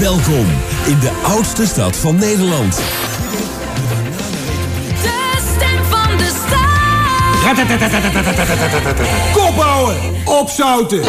Welkom in de oudste stad van Nederland. De stem van de stad. Kop houden, opzouten.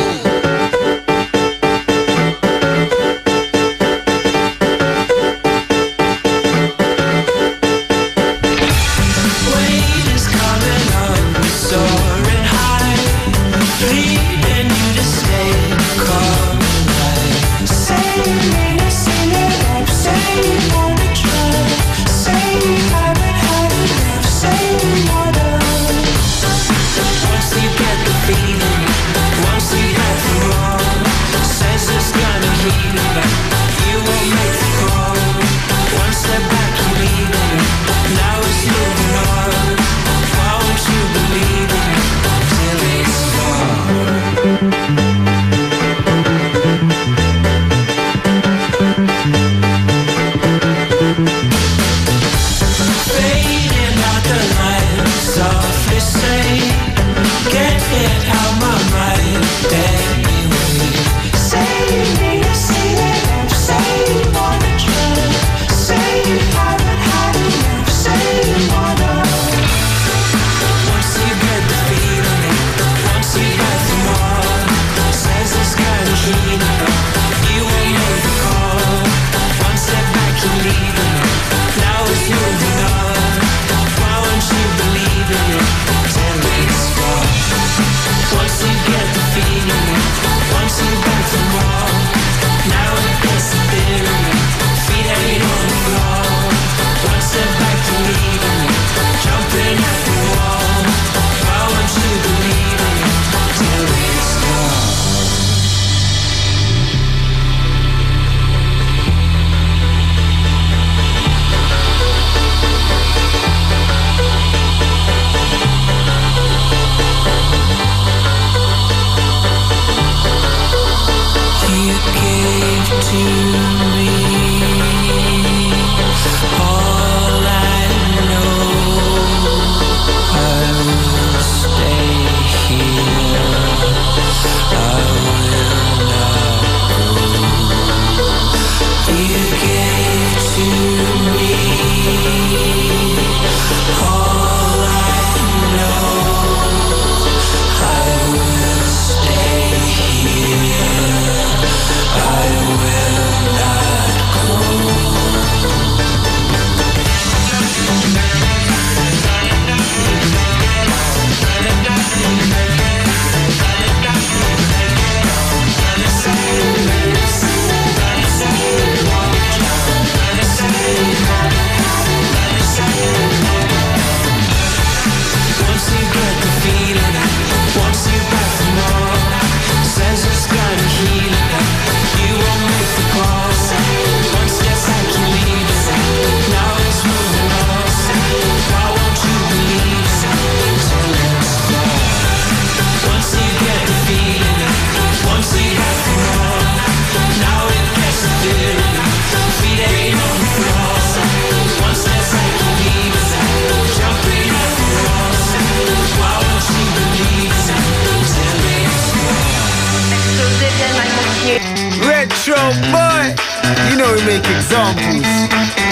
You know we make examples.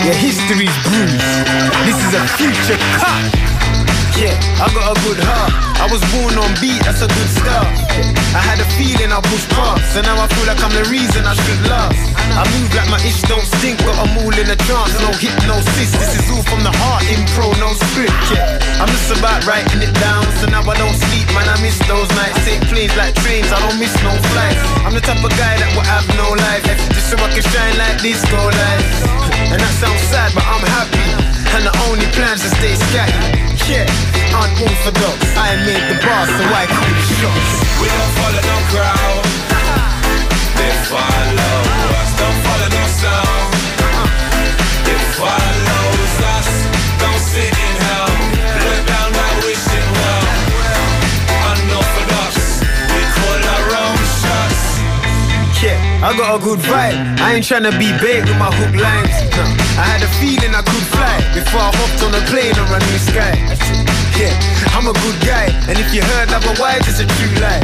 Your history's bruised. This is a future cut. Yeah, I got a good heart. I was born on beat, that's a good start. I had a feeling I pushed past, and now I feel like I'm the reason I should last. I move like my ish don't stink, got them all in a trance, no hypnosis. This is all from the heart, impro, no script. Yeah, I'm just about writing it down, so now I don't sleep, man. I miss those nights. Take planes like trains, I don't miss no flights. I'm the type of guy that will have no life, just so I can shine like disco lights. And that sounds sad, but I'm happy. And the only plan's to stay scatty. Yeah, unorthodox. I made the boss, so I call the shots. We don't follow no crowd. They follow us. Don't follow no sound. It follows I got a good vibe. I ain't tryna be big with my hook lines. I had a feeling I could fly before I hopped on a plane and ran in the sky. Yeah, I'm a good guy, and if you heard otherwise, it's a true lie.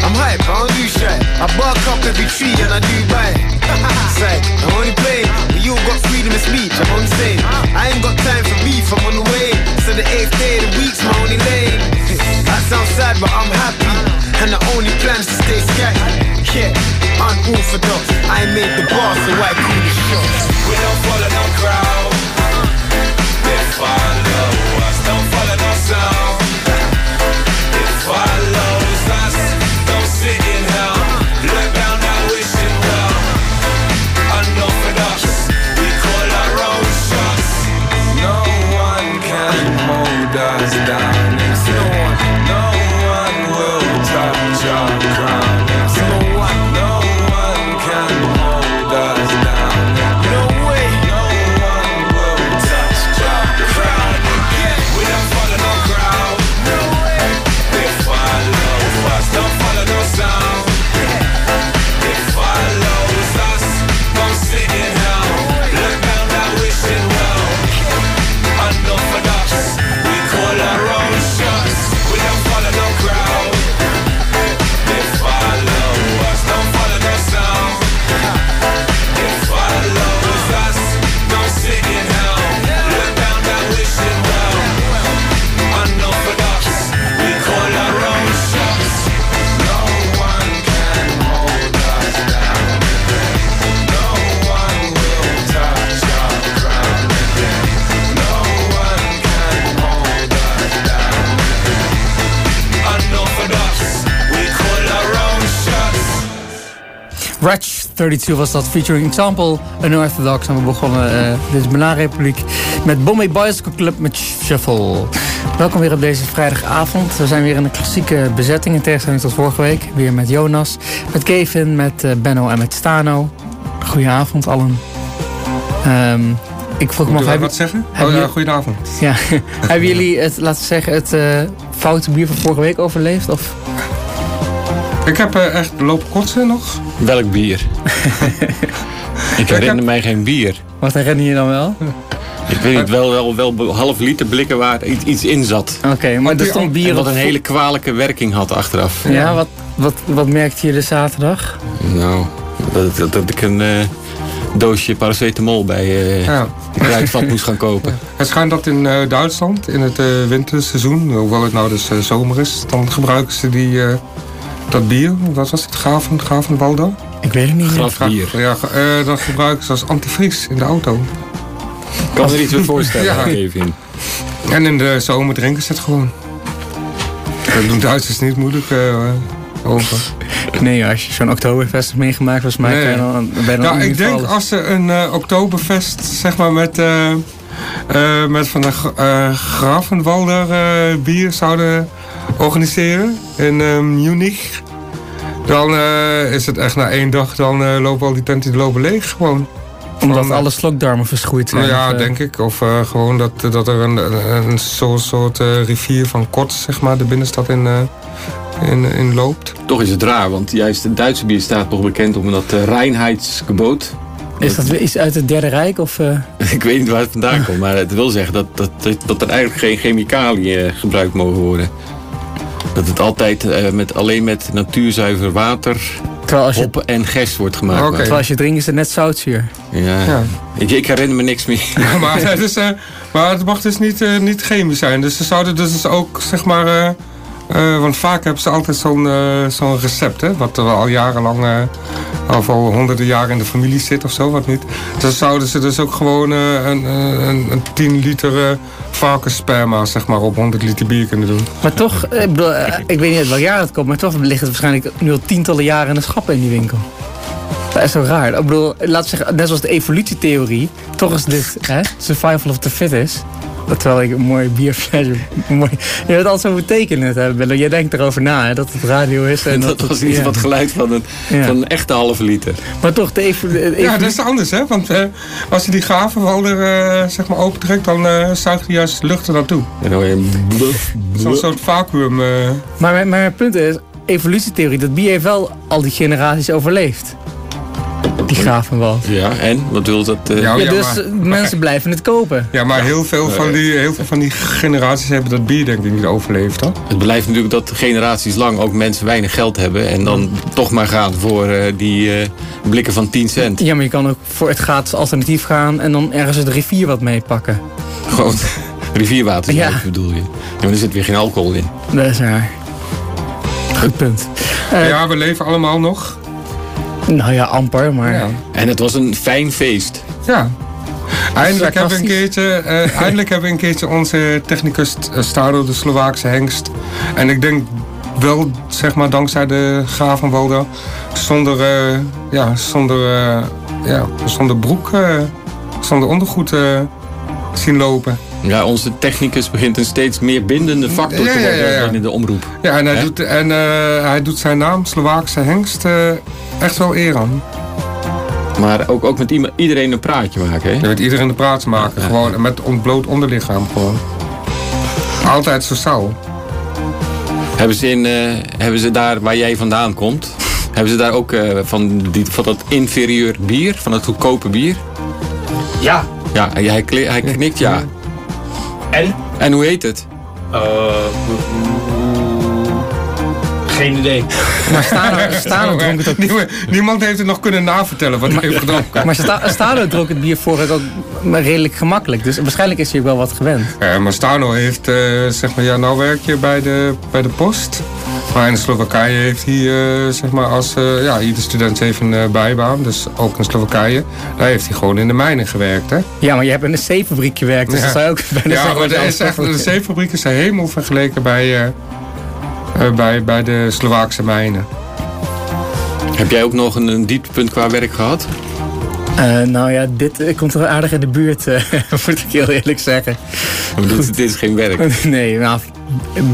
I'm hype, I don't do shy. I bark up every tree and I do buy. like I'm only playing, but you got freedom of speech, I'm insane. I ain't got time for beef, I'm on the way. So the eighth day of the week's my only lane. I sound sad, but I'm happy. And the only plan is to stay sky. Yeah, unorthodox. I made the bar, so I cool the. We don't follow no crowd. They follow us. Don't follow no sound. It follows us. Ratch 32 was dat, featuring Example, Unorthodox. En we begonnen eh deze Bananenrepubliek met Bombay Bicycle Club met Shuffle. Welkom weer op deze vrijdagavond. We zijn weer in een klassieke bezetting in tegenstelling tot vorige week. Weer met Jonas, met Kevin, met eh, Benno en met Stano. Goedenavond allen. Ehm, ik vroeg me af, wat zeggen? Oh ja, goedenavond. ja, hebben jullie het, laten we zeggen, het eh, foute bier van vorige week overleefd? Of Ik heb eh, echt lopen kotsen nog. Welk bier? ik herinner mij geen bier. wat herinner je dan wel? Ik weet niet, wel, wel, wel half liter blikken waar iets, iets in zat. Oké, maar er stond bier En wat een hele kwalijke werking had achteraf. Ja, wat, wat, wat merkte je de zaterdag? Nou, dat, dat, dat ik een eh, doosje paracetamol bij eh Ja. de kruidvat moest gaan kopen. Het schijnt dat in eh, Duitsland, in het eh, winterseizoen, hoewel het nou dus zomer is, dan gebruiken ze die, eh, dat bier, wat was het, Gaven, Gavenwalder? Ik weet het niet. Grafbier. Ja, ge- eh, dat gebruiken ze als antivries in de auto. Ik kan me er iets bij voorstellen, Ja. Kevin. En in de zomer drinken ze het gewoon. Dat doen Duitsers niet moeilijk eh, over. Nee, als je zo'n Oktoberfest hebt meegemaakt, volgens mij Nee. kan je dan, ben je dan Nou, ik denk vallen. als ze een eh, Oktoberfest, zeg maar met, eh, eh, met van de uh, Grafenwalder eh, bier zouden organiseren in eh, Munich. Dan eh, is het echt na één dag, dan eh, lopen al die tenten die lopen leeg gewoon. Omdat van, eh, alle slokdarmen verschroeid zijn. Nou ja, of, denk ik. Of eh, gewoon dat, dat er een, soort, soort rivier van Kots, zeg maar, de binnenstad in, eh, in, in loopt. Toch is het raar, want juist het Duitse bier staat toch bekend om dat uh, reinheidsgebod. Is dat weer iets uit het Derde Rijk? Of, eh, Ik weet niet waar het vandaan komt, maar het wil zeggen dat, dat, dat er eigenlijk geen chemicaliën gebruikt mogen worden. Dat het altijd eh, met, alleen met natuurzuiver water, terwijl, als je, hop en gerst wordt gemaakt. Terwijl als je drinkt is het net zoutzuur. Ja. Ja. Ik, ik herinner me niks meer. Ja, maar, het is, eh, maar het mag dus niet, eh, niet chemisch zijn. Dus ze zouden dus ook, zeg maar... eh, want vaak hebben ze altijd zo'n eh, zo'n recept, hè, wat er al jarenlang, eh, of al honderden jaren in de familie zit of zo, wat niet. Dus zouden ze dus ook gewoon een, een, een 10 liter varkenssperma, zeg maar, op 100 liter bier kunnen doen. Maar toch, ik, bedoel, ik weet niet uit welk jaar het komt, maar toch ligt het waarschijnlijk nu al tientallen jaren in de schappen in die winkel. Dat is zo raar. Ik bedoel, we zeggen, net zoals de evolutietheorie, toch is dit hè, survival of the fittest. Terwijl ik een mooi bierflesje. Mooi, je hebt altijd zo betekenen hebben. Jij denkt erover na hè, dat het radio is. En En dat, dat was niet ja. wat geluid van een, Ja. van een echte halve liter. Maar toch, de de Ja, dat is anders, hè. Want eh, als je die gavenwalder eh zeg maar opentrekt, dan eh zuigt hij juist lucht er naartoe. En dan hoor je een bluf, Zo'n soort vacuüm. eh, Maar, mijn- maar mijn punt is, evolutietheorie, dat bier heeft wel al die generaties overleefd. Die gravenwal. Ja, en? Wat wil dat? eh, Ja, dus maar- mensen blijven het kopen. Ja, maar heel veel, van die, heel veel van die generaties hebben dat bier denk ik niet overleefd, hoor. Het blijft natuurlijk dat generaties lang ook mensen weinig geld hebben. En dan toch maar gaan voor eh, die eh, blikken van 10 cent. Ja, maar je kan ook voor het gratis alternatief gaan en dan ergens de rivier wat meepakken. Gewoon rivierwater Ja. bedoel je. Ja, maar er zit weer geen alcohol in. Dat is waar. Goed punt. Eh, Ja, we leven allemaal nog. Nou ja, amper, maar... Ja. En het was een fijn feest. Ja. Eindelijk hebben, we een keertje, eh, eindelijk hebben we een keertje onze technicus eh, Stado, de Slovaakse hengst. En ik denk wel, zeg maar, dankzij de Gravenwalder, zonder, eh, ja, zonder, ja, zonder broek, eh, zonder ondergoed eh, zien lopen. Ja, onze technicus begint een steeds meer bindende factor Ja, te ja, worden binnen de omroep. Ja, en hij, Hè? doet, en, eh, hij doet zijn naam, Slovaakse hengst, eh, echt wel eer aan. Maar ook, ook met iedereen een praatje maken, hè? Je weet iedereen de praat te maken, gewoon met ontbloot onderlichaam gewoon. Altijd sociaal. Hebben ze, in, eh, hebben ze daar waar jij vandaan komt, hebben ze daar ook eh, van, die, van dat inferieur bier, van dat goedkope bier? Ja. Ja, hij, hij, kli- hij knikt ja. En? En hoe heet het? Eh, geen idee. Maar Stano, Stano dronk het ook... Niemand, niemand heeft het nog kunnen navertellen wat hij heeft gedronken. Maar Sta- Stano dronk het bier vorig ook maar redelijk gemakkelijk. Dus waarschijnlijk is hij ook wel wat gewend. Ja, maar Stano heeft, eh, zeg maar, ja, nou werk je bij de, bij de post. Maar in Slowakije heeft hij, eh, zeg maar, als, eh, ja, ieder student heeft een eh, bijbaan. Dus ook in Slowakije. Daar heeft hij gewoon in de mijnen gewerkt, hè. Ja, maar je hebt in een zeefabriek gewerkt, dus Ja. dat zou je ook bijna Ja, maar dat de, is echt, de zeefabriek is de hemel vergeleken bij, eh, eh, bij, bij de Slovaakse mijnen. Heb jij ook nog een, een dieptepunt qua werk gehad? Eh, nou ja, dit komt er aardig in de buurt, eh, moet ik heel eerlijk zeggen. Bedoel, dit is geen werk. nee, nou,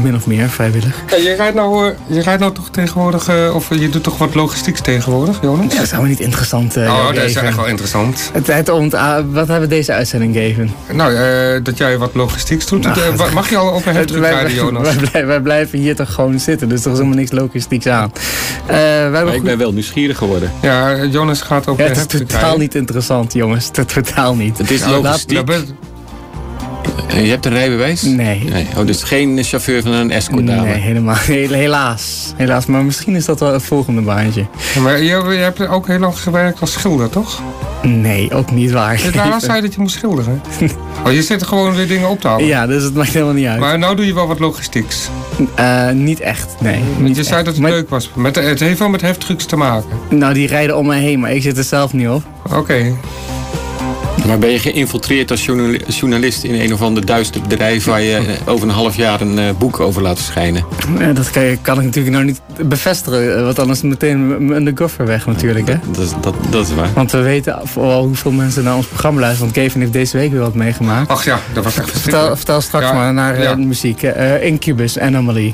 min of meer vrijwillig. Ja, je, rijdt nou, eh, je rijdt nou toch tegenwoordig, eh, of je doet toch wat logistieks tegenwoordig, Jonas? Ja, dat is helemaal niet interessant. eh, oh, dat is echt wel interessant. Het tijd om te, ah, wat hebben we deze uitzending gegeven? Nou, eh, dat jij wat logistieks doet. Nou, mag je al heftruck wij, rijden, Jonas? wij, wij blijven hier toch gewoon zitten, dus er is helemaal niks logistieks aan. Eh, wij Maar ik goed- ben wel nieuwsgierig geworden. Ja, Jonas gaat op Ja, het is totaal niet interessant, jongens. Het is Totaal niet. Het is logistiek. Eh, Je hebt een rijbewijs? Nee. nee. Oh, dus geen chauffeur van een escort dame. Nee, helemaal. Helaas. Helaas. Maar misschien is dat wel het volgende baantje. maar je, je hebt ook heel lang gewerkt als schilder, toch? Nee, ook niet waar. Daarna zei je dat je moest schilderen. Oh, je zit er gewoon weer dingen op te halen. Ja, dus het maakt helemaal niet uit. Maar nou doe je wel wat logistieks. Eh, niet echt, nee. Want Niet je zei echt. dat het Maar- leuk was. Met, het heeft wel met heftrucks te maken. Nou, die rijden om me heen, maar ik zit er zelf niet op. Oké. Maar ben je geïnfiltreerd als journali- journalist in een of ander duister bedrijf waar je eh, over een half jaar een eh, boek over laat verschijnen? Eh, dat kan, kan ik natuurlijk nou niet bevestigen, eh, want anders is meteen mijn undercover weg natuurlijk, hè. Dat, is- dat, dat is waar. Want we weten vooral hoeveel mensen naar ons programma luisteren. Want Kevin heeft deze week weer wat meegemaakt. Ach ja, dat was echt Vertel, verschrikkelijk. vertel straks Ja, maar naar ja. de muziek. Incubus, Anomaly.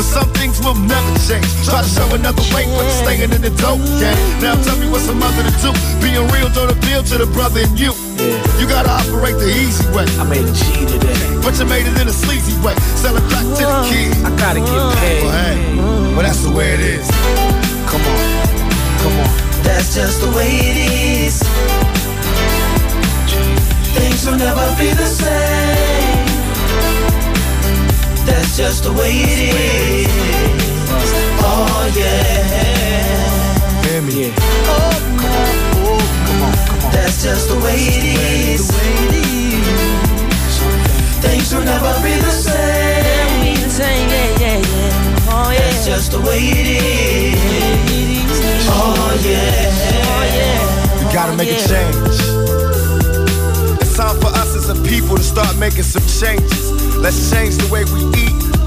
But some things will never change. Try to show another way, but staying in the dope game. Now tell me what's a mother to do. Being real don't appeal to the brother in you. You gotta operate the easy way. I made a G today. But you made it in a sleazy way. Sell it back to the kid. I gotta get paid. Well, hey, well, that's the way it is. Come on, come on. That's just the way it is. Things will never be the same. That's just the way it is. Oh yeah. Hear me? Yeah. Oh, come on. Oh, come on, come on. That's just the way it is. Things will never be the same. Be the same, yeah, yeah, yeah. Oh yeah. That's just the way it is. Oh yeah. Oh yeah. We gotta make a change. It's time for us as a people to start making some changes. Let's change the way we eat.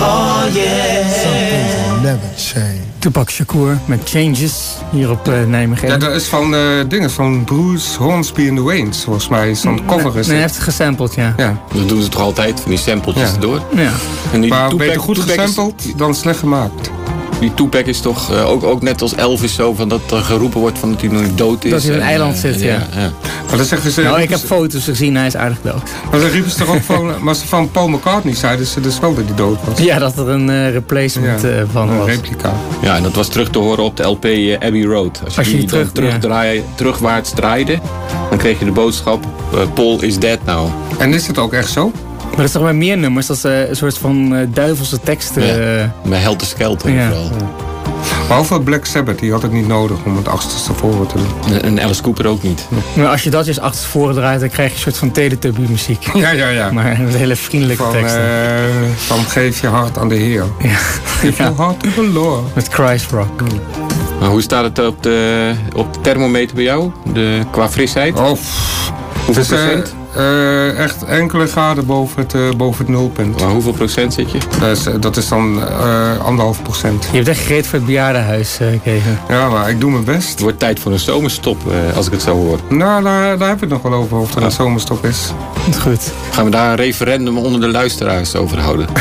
Oh yeah. Never change. Tupac Shakur met Changes hier op uh, Nijmegen. Ja, dat is van uh, dingen van Bruce Hornsby and the Waynes, volgens mij. Zo'n cover is Nee, hij heeft het gesampled, ja. Ja. Dat doen ze toch altijd, van die sampletjes Ja. erdoor. Ja. En die Maar Tupac- beter goed Tupac is- gesampled dan slecht gemaakt. Die Tupac is toch eh, ook, ook net als Elvis zo... Van dat er geroepen wordt van dat hij niet dood is. Dat hij op een En, eiland eh, zit, ja. Maar dan zeggen ze... Nou, ik heb foto's gezien, hij is aardig dood. Maar dan riepen ze toch ook van... Maar ze van Paul McCartney zeiden ze dus wel dat hij dood was. Ja, dat er een eh, replacement Ja, eh, van Een was. replica. Ja, en dat was terug te horen op de LP Abbey Road. Als je, Als je die dan terug- terugdraai- terugwaarts draaide... dan kreeg je de boodschap... Paul is dead now. En is het ook echt zo? Maar er is toch bij meer nummers, dat ze een soort van eh, duivelse teksten... Ja. eh, Met Helter Skelter Ja. vooral. Behalve Black Sabbath, die had het niet nodig om het achterstevoren te doen. En- En Alice Cooper ook niet. maar als je dat dus achter voren draait, dan krijg je een soort van Teletubby muziek. Ja, ja, ja. Maar met hele vriendelijke Van, teksten. eh, van geef je hart aan de Heer. Ja. Geef je hart to the Lord. Met Christ Rock. Maar hoe staat het op de, op de thermometer bij jou? De, qua frisheid? Oh. Hoeveel Het is, eh, procent? Eh, echt enkele graden boven het, eh, boven het nulpunt. Maar hoeveel procent zit je? Dat is, dat is dan eh, anderhalf procent. Je hebt echt gereed voor het bejaardenhuis, eh Kevin. Ja, maar ik doe mijn best. Het wordt tijd voor een zomerstop, eh, als ik het zo hoor. Nou, daar, daar heb ik het nog wel over, of er een zomerstop is. Goed. Gaan we daar een referendum onder de luisteraars over houden?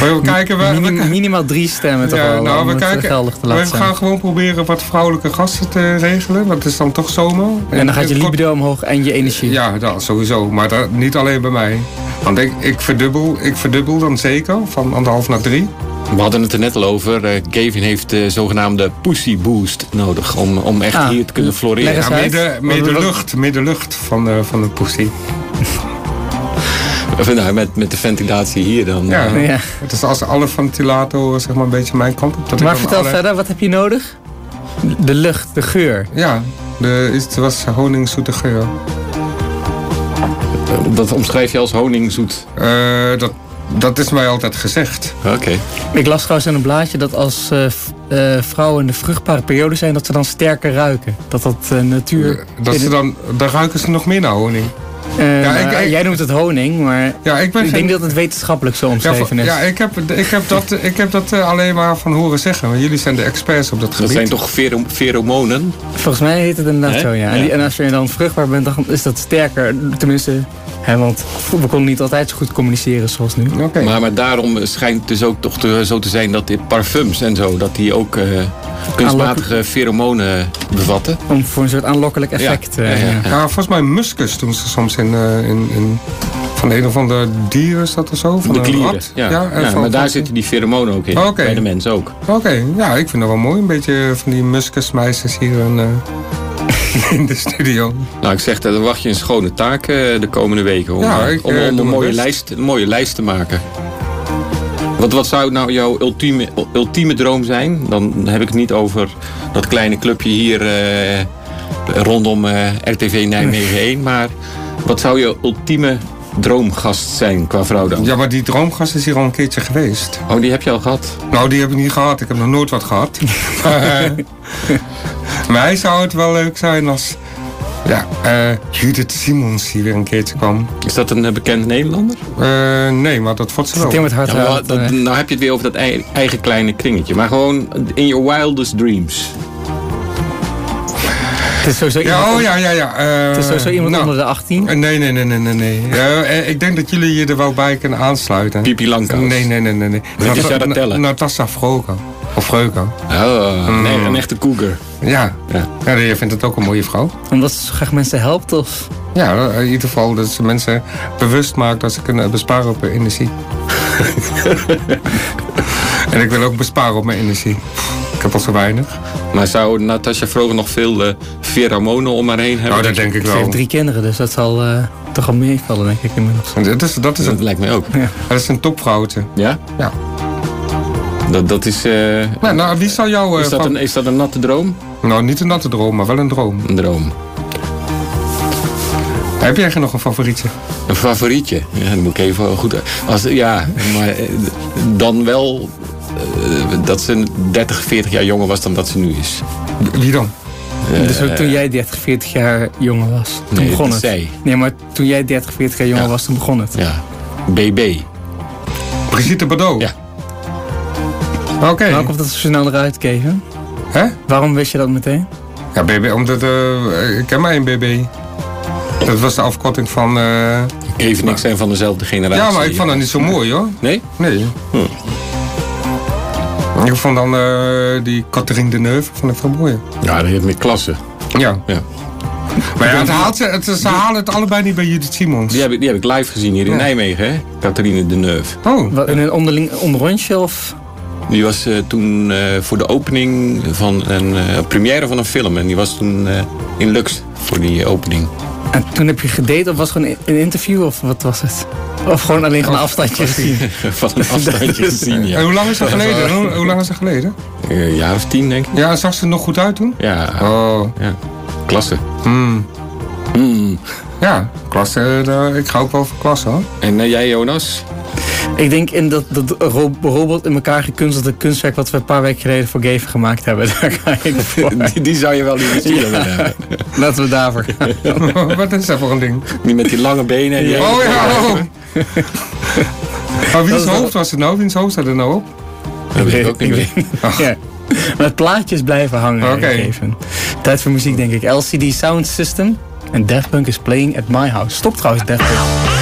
We kijken... We, Minim- we- minimaal drie stemmen toch ja, wel, nou, om we het kijken. geldig te We zijn. gaan gewoon proberen wat vrouwelijke gasten te regelen. Want het is dan toch zomer. En dan gaat je libido omhoog en je energie. Ja, dat sowieso. Maar dat, niet alleen bij mij. Want ik, ik, verdubbel, ik verdubbel dan zeker van anderhalf naar drie. We hadden het er net al over. eh, Gavin heeft de zogenaamde pussy boost nodig om, om echt Ah, hier te kunnen floreren. Ja, de Wat- lucht, meer de lucht van, de, van de pussy. Of, nou, met, met de ventilatie hier dan. Ja, eh, Ja. Het is als alle ventilatoren zeg maar een beetje mijn kant op. Dat Maar vertel alle- verder, wat heb je nodig? De lucht, de geur. Ja, de, het was honingzoete geur. Dat omschrijf je als honingzoet. Eh, dat, dat is mij altijd gezegd. Oké. Ik las trouwens in een blaadje dat als eh, eh, vrouwen in de vruchtbare periode zijn, dat ze dan sterker ruiken. Dat dat eh, natuur... Dat ze dan, dan ruiken ze nog meer naar honing. Eh, Ja, nou, ik- ik- jij noemt het honing, maar Ja, ik ben ik geen- denk dat het wetenschappelijk zo Ja, omschreven van- is. ja ik, heb, ik heb dat, ik heb dat alleen maar van horen zeggen. Want jullie zijn de experts op dat Dat gebied. zijn toch pheromonen? Volgens mij heet het inderdaad zo, ja. En, Ja. die- en als je dan vruchtbaar bent, dan is dat sterker. Tenminste, hè, want we konden niet altijd zo goed communiceren zoals nu. Oké. Maar, maar daarom schijnt het dus ook toch te, zo te zijn dat dit parfums en zo, dat die ook eh, kunstmatige pheromonen bevatten. Om voor een soort aanlokkelijk effect. Ja, eh, ja, ja. ja. Ja, volgens mij muskus doen ze soms in, eh, in, in van een of ander dier is dat of zo? Van de klieren. rat? Ja, en ja, van- maar daar van- zitten die pheromonen ook in. Oké. Bij de mens ook. Oké, ja, ik vind dat wel mooi. Een beetje van die muskusmeisjes hier in, eh, in de studio. Nou, ik zeg dat dan wacht je een schone taak eh, de komende weken. Om, Ja, eh, ik, om, eh, om een, mooie lijst, een mooie lijst te maken. Wat, wat zou nou jouw ultieme, ultieme droom zijn? Dan heb ik het niet over dat kleine clubje hier rondom RTV Nijmegen 1. Maar wat zou je ultieme droomgast zijn qua vrouw dan? Ja, maar die droomgast is hier al een keertje geweest. Oh, die heb je al gehad? Nou, die heb ik niet gehad. Ik heb nog nooit wat gehad. maar mij zou het wel leuk zijn als... Ja, eh, Judith Simons hier weer een keertje kwam. Is dat een eh, bekend Nederlander? Eh, nee, maar dat vond ze wel. Tim met hart Ja, maar raad, dat- nou heb je het weer over dat ei- eigen kleine kringetje. Maar gewoon in your wildest dreams. Het is sowieso iemand, Ja, oh ja, ja, ja. eh, het is sowieso iemand nou, onder de 18. eh, Nee, nee, nee, nee, nee. nee. Ja, eh, ik denk dat jullie je er wel bij kunnen aansluiten. Pipi Langkous. Nee, nee, nee, nee. nee. Die Nata- Saratella. Na- Natasha Vroga. Of Vreuken. Oh, Mm. nee, een echte cougar. Ja. Ja. ja. Je vindt het ook een mooie vrouw. Omdat ze zo graag mensen helpt, of... Ja, in ieder geval dat ze mensen bewust maakt dat ze kunnen besparen op hun energie. en ik wil ook besparen op mijn energie. Ik heb al zo weinig. Maar zou Natasja Vroger nog veel eh pheromonen om haar heen hebben? Nou, dat denk ik Ze wel. heeft drie kinderen, dus dat zal eh, toch al meevallen, denk ik inmiddels. Dat is, dat is, Dat een, lijkt mij ook. dat is een topvrouwtje. Ja? Ja. Dat, dat is... eh, Nou, nou, wie zou jou... eh, is, dat een, is dat een natte droom? Nou, niet een natte droom, maar wel een droom. Een droom. Heb jij nog een favorietje? Een favorietje? Ja, dan moet ik even goed... Als, ja, maar dan wel dat ze 30, 40 jaar jonger was dan dat ze nu is. Wie dan? dus ook toen jij 30, 40 jaar jonger was, toen nee, begon het. zij. Nee, maar toen jij 30, 40 jaar jonger Ja. was, toen begon het. Ja. BB. Brigitte Bardot? Ja. Oké. Waarom komt dat zo snel eruit, Kevin? Hè? Waarom wist je dat meteen? Ja, BB, omdat... eh, ik ken maar één BB. Dat was de afkorting van... eh, Even niks zijn van dezelfde generatie. ja, maar ik vond dat niet zo mooi, hoor. Nee? Nee. Ik vond dan eh, die Catherine Deneuve vond ik veel mooier. Ja, dat heeft meer klasse. Ja. Ja. Maar ja, het haalt, ze, het, ze halen het allebei niet bij Judith Simons. Die heb ik, die heb ik live gezien hier in Ja. Nijmegen, hè? Catharine Deneuve. Oh. Wat, in een onderling, onderrondje of... Die was eh, toen eh, voor de opening van een eh, première van een film. En die was toen eh, in Lux voor die opening. En toen heb je gedate of was het gewoon een interview of wat was het? Of gewoon alleen van een afstandje gezien? van een afstandje gezien, ja. En hoe lang is dat geleden? Hoe, hoe lang is dat geleden? Eh, Een jaar of tien, denk ik. Ja, zag ze er nog goed uit toen? Ja, Oh. ja. klasse. Hmm. Hmm. Ja, klasse. eh, ik ga ook wel voor klasse hoor. En eh, jij, Jonas? Ik denk in dat, dat ro- robot in elkaar gekunstelde kunstwerk wat we een paar weken geleden voor Gave gemaakt hebben. Daar ga ik voor. Die, die zou je wel liever zien. willen hebben. Laten we daarvoor gaan. Wat is dat voor een ding? Die met die lange benen. en die Oh ja, oh. Maar wiens hoofd was het nou? Wiens hoofd staat er nou op? Dat weet ik ook niet meer. Ja. Maar het plaatjes blijven hangen. Oké. Even. Tijd voor muziek denk ik. LCD Sound System. En Daft Punk is playing at my house. Stop trouwens Daft Punk.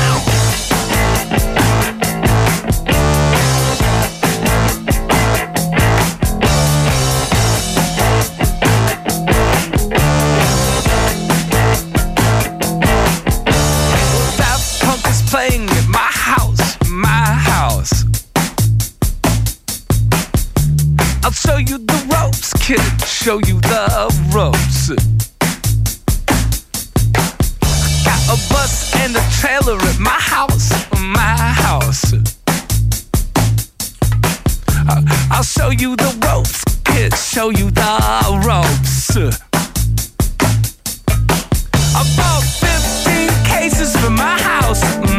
Show you the ropes. Got a bus and a trailer at my house, my house. I- I'll show you the ropes, kid. Show you the ropes. I bought 15 cases for my house.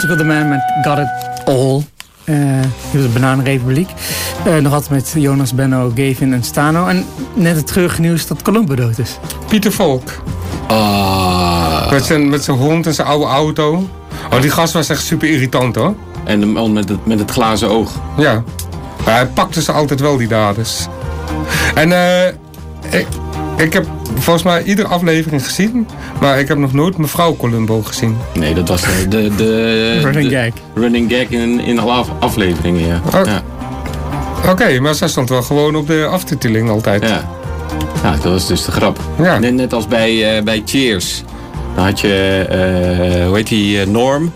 Portugal The Man met Got It All. Eh dit was de Bananenrepubliek. Eh, nog altijd met Jonas, Benno, Gavin en Stano. En net het treurige nieuws dat Columbo dood is. Pieter Volk. Ah. Met zijn, met zijn hond en zijn oude auto. Oh, die gast was echt super irritant hoor. En de man met het, met het glazen oog. Ja. Maar hij pakte ze altijd wel, die daders. En eh, ik, ik heb volgens mij iedere aflevering gezien. Maar ik heb nog nooit mevrouw Columbo gezien. Nee, dat was de, de, de Running de gag. running gag in, in alle af- afleveringen, ja. Oh. Ja. Oké, maar zij stond wel gewoon op de aftiteling altijd. ja. Ja, dat was dus de grap. Ja. Net, net als bij, eh, bij Cheers. Dan had je, eh, hoe heet die, eh, Norm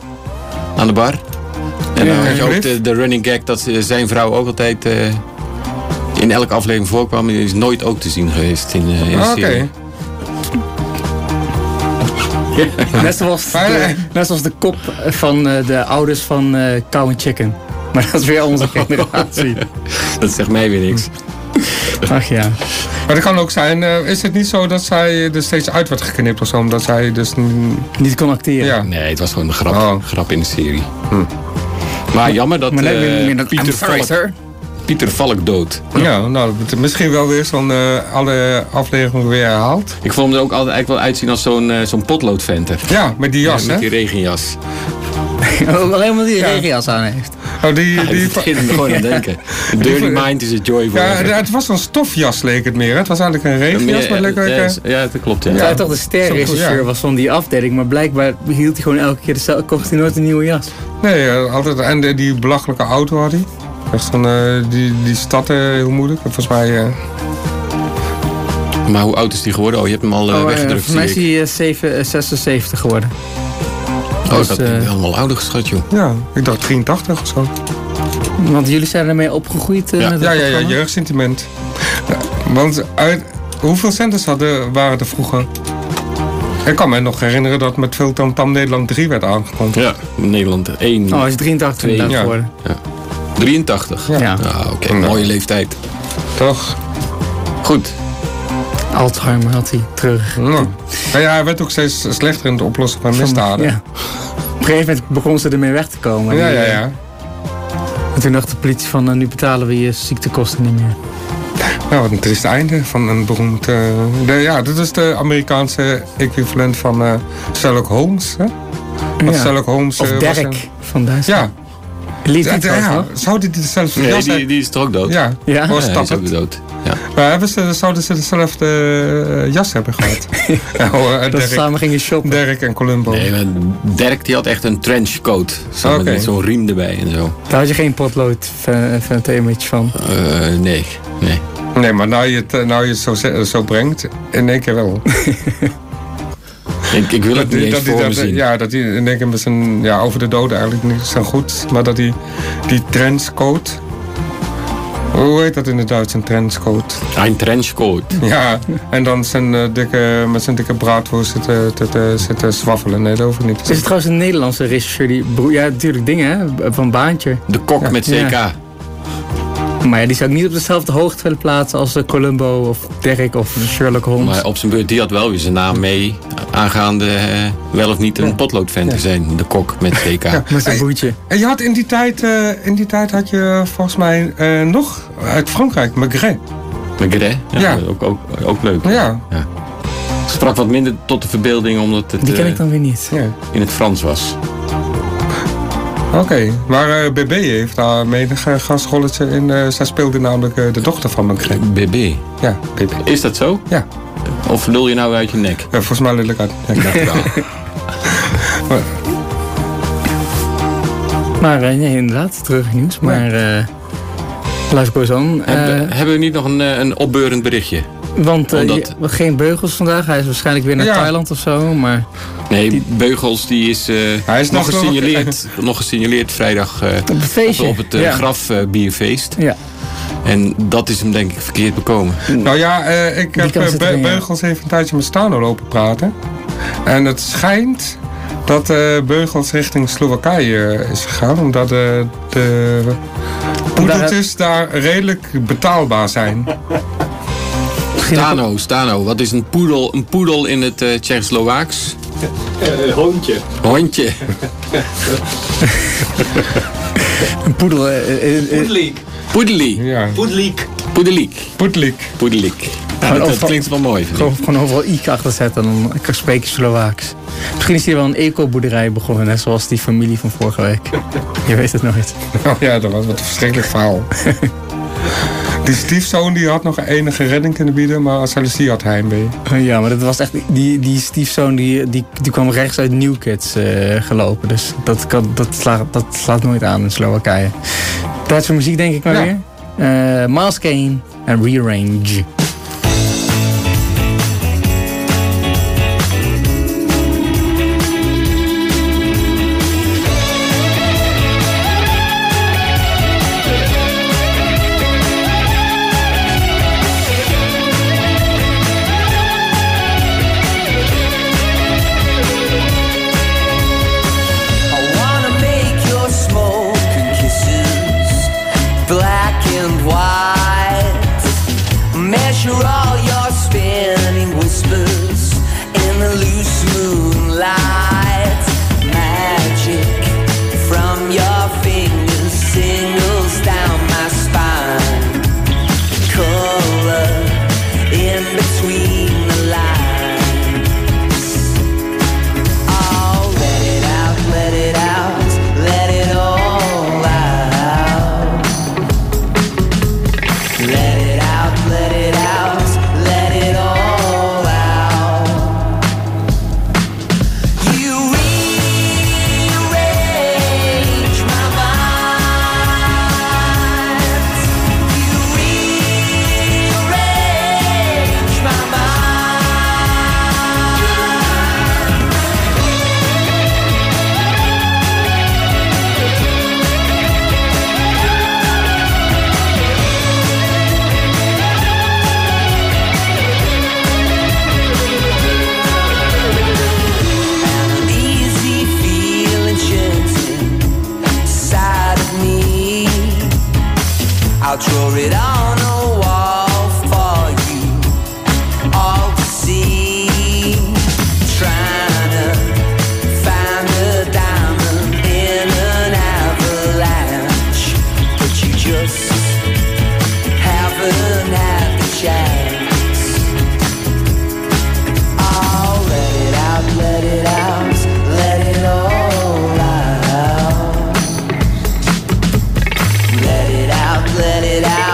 aan de bar. En dan had je ook de, de running gag dat eh, zijn vrouw ook altijd eh, in elke aflevering voorkwam. Die is nooit ook te zien geweest in, eh, in de Oké. serie. Net zoals, de, eh, net zoals de kop van eh, de ouders van eh Cow and Chicken. Maar dat is weer onze generatie. Dat zegt mij weer niks. Ach ja. Maar het kan ook zijn, eh, is het niet zo dat zij er steeds uit werd geknipt of zo? Omdat zij dus... Niet kon acteren. Ja. Nee, het was gewoon een grap, Oh. grap in de serie. Maar jammer dat eh, meer, meer dan Pieter, Valk, dood. Ja, nou, misschien wel weer zo'n eh, alle afleveringen weer herhaald. Ik vond hem er ook altijd eigenlijk wel uitzien als zo'n eh, zo'n potloodventer. Ja, met die jas, Ja, met die regenjas. Alleen Ja. een regenjas aan heeft. Oh, die, Ja, die, ik begin er gewoon aan denken. A dirty mind is a joy for ja, het was een stofjas leek het meer. hè? Het was eigenlijk een regenjas, maar Meer, lekker... eh, lekker- ja, dat klopt. Ja. Terwijl hij toch de sterregisseur Ja. was van die afdeling. Maar blijkbaar hield hij gewoon elke keer dezelfde. Kocht hij nooit een nieuwe jas. Nee, altijd. En die belachelijke auto had hij. Zo'n, eh, die, die stad eh, heel moeilijk. Volgens mij... eh, Maar hoe oud is die geworden? Oh, je hebt hem al Oh, eh, weggedrukt. Voor mij is hij eh, zeven- eh, 76 geworden. Oh, dus, dat is allemaal ouder geschat, joh. ja, ik dacht 83 of zo. Want jullie zijn ermee opgegroeid Ja. met Ja, ja, ja, jeugdsentiment. Want uit, hoeveel centers hadden, waren er vroeger? Ik kan me nog herinneren dat met veel tam tam Nederland 3 werd aangekondigd. Ja, Nederland 1. Oh, hij is 83 Twee, inderdaad ja. geworden. 83. Ja. Ja. Ah, Oké, mooie leeftijd. Toch? Goed. Alzheimer had hij terug. Nou, maar ja, hij werd ook steeds slechter in het oplossen van misdaden. Ja. Op een gegeven moment begon ze ermee weg te komen. ja, Die, ja. eh, ja. En toen dacht de politie van, eh, nu betalen we je ziektekosten niet meer. Nou, wat een triest einde van een beroemd... eh, de, ja, dit is de Amerikaanse equivalent van eh, Sherlock Holmes. Hè? Ja. Sherlock Holmes... Of was Derek een- van Duitsland. ja, Liet ja, niet ja, ja. zou die dezelfde Nee, jas die, hebben? die is toch ook dood? Ja, Ja? was Ja, hij is ook dood. Ja. Maar hebben ze, zouden ze dezelfde eh, jas hebben gehad? ja, hoor, eh, Dat ze Derek, samen gingen shoppen. Derek en Columbo. Nee, maar Dirk die had echt een trenchcoat. Zo. Met zo'n riem erbij en zo. Daar had je geen potlood van, van het image van. Eh, nee, nee. Nee, maar nou je het, eh, nou je het zo, zo brengt, in één keer wel. Ik, ik wil het niet eens dat me dat, zien. ja, dat hij in één keer met zijn, ja, over de doden eigenlijk niet zo goed. Maar dat hij die trenchcoat... Hoe heet dat in het Duits, een trenchcoat? Een trenchcoat. Ja, en dan zijn, eh, dikke, met zijn dikke braadworst zitten, te, te- zitten zwaffelen. Nee, dat hoef ik niet te Is het trouwens een Nederlandse regisseur die... Ja, natuurlijk dingen, hè. Van Baantje. De kok met CK. Ja. Maar ja, die zou ik niet op dezelfde hoogte willen plaatsen als eh, Columbo of Derek of Sherlock Holmes. Maar op zijn beurt, die had wel weer zijn naam mee. Aangaande eh, wel of niet een potloodfan te zijn. De kok met CK. Met zijn boetje. En je had in die tijd, eh, in die tijd had je volgens mij eh, nog uit Frankrijk, Magret. Magret. Ja, Ja. Ook, ook, ook leuk. Ja, Sprak wat minder tot de verbeelding omdat het Die ken ik dan weer niet. ja. in het Frans was. Oké, maar eh, BB heeft daar menig eh, gastrolletje in. eh, zij speelde namelijk eh, de dochter van Magret. BB. Ja, BB. Is dat zo? Ja. Of lul je nou uit je nek? Ja, volgens mij lul ik uit. Ja, Maar eh, nee, inderdaad, terug nieuws. Maar eh goes on. Eh, hebben, hebben we niet nog een, eh, een opbeurend berichtje? Want eh, omdat- je- geen beugels vandaag. Hij is waarschijnlijk weer naar Ja. Thailand of zo. Maar Nee, Beugels die is, eh, Hij is nog, nog gesignaleerd, nog gesignaleerd vrijdag eh, op het op het eh, ja. grafbierfeest. Ja. En dat is hem denk ik verkeerd bekomen. Nou ja, eh, ik heb kan zit Be- erin, ja. Beugels even een tijdje met Stano lopen praten. En het schijnt dat eh, Beugels richting Slowakije is gegaan. Omdat eh, de poedeltjes daar redelijk betaalbaar zijn. Stano, Stano, wat is een poedel, een poedel in het eh Tsjechoslowaaks? Een hondje. Hondje. Een poedel. eh, eh, Poedeliek. Poedelie. Ja. Poedeliek. Poedeliek. Poedeliek. Poedeliek. Ja, dat, overal- klinkt wel mooi. Gewoon, gewoon overal ik achter zetten en dan ik spreek je Slovaaks. Misschien is hier wel een eco-boerderij begonnen, net zoals die familie van vorige week. Je weet het nooit. Oh ja, dat was wat een verschrikkelijk verhaal. Die stiefzoon die had nog enige redding kunnen bieden, maar zelfs die had heimwee. Ja, maar dat was echt. Die, die stiefzoon die, die, die kwam rechts uit New Kids eh, gelopen. Dus dat, kan, dat, slaat, dat slaat nooit aan in Slowakije. Tijd voor muziek, denk ik maar Ja. weer. Eh Miles Kane en Rearrange. Let it out,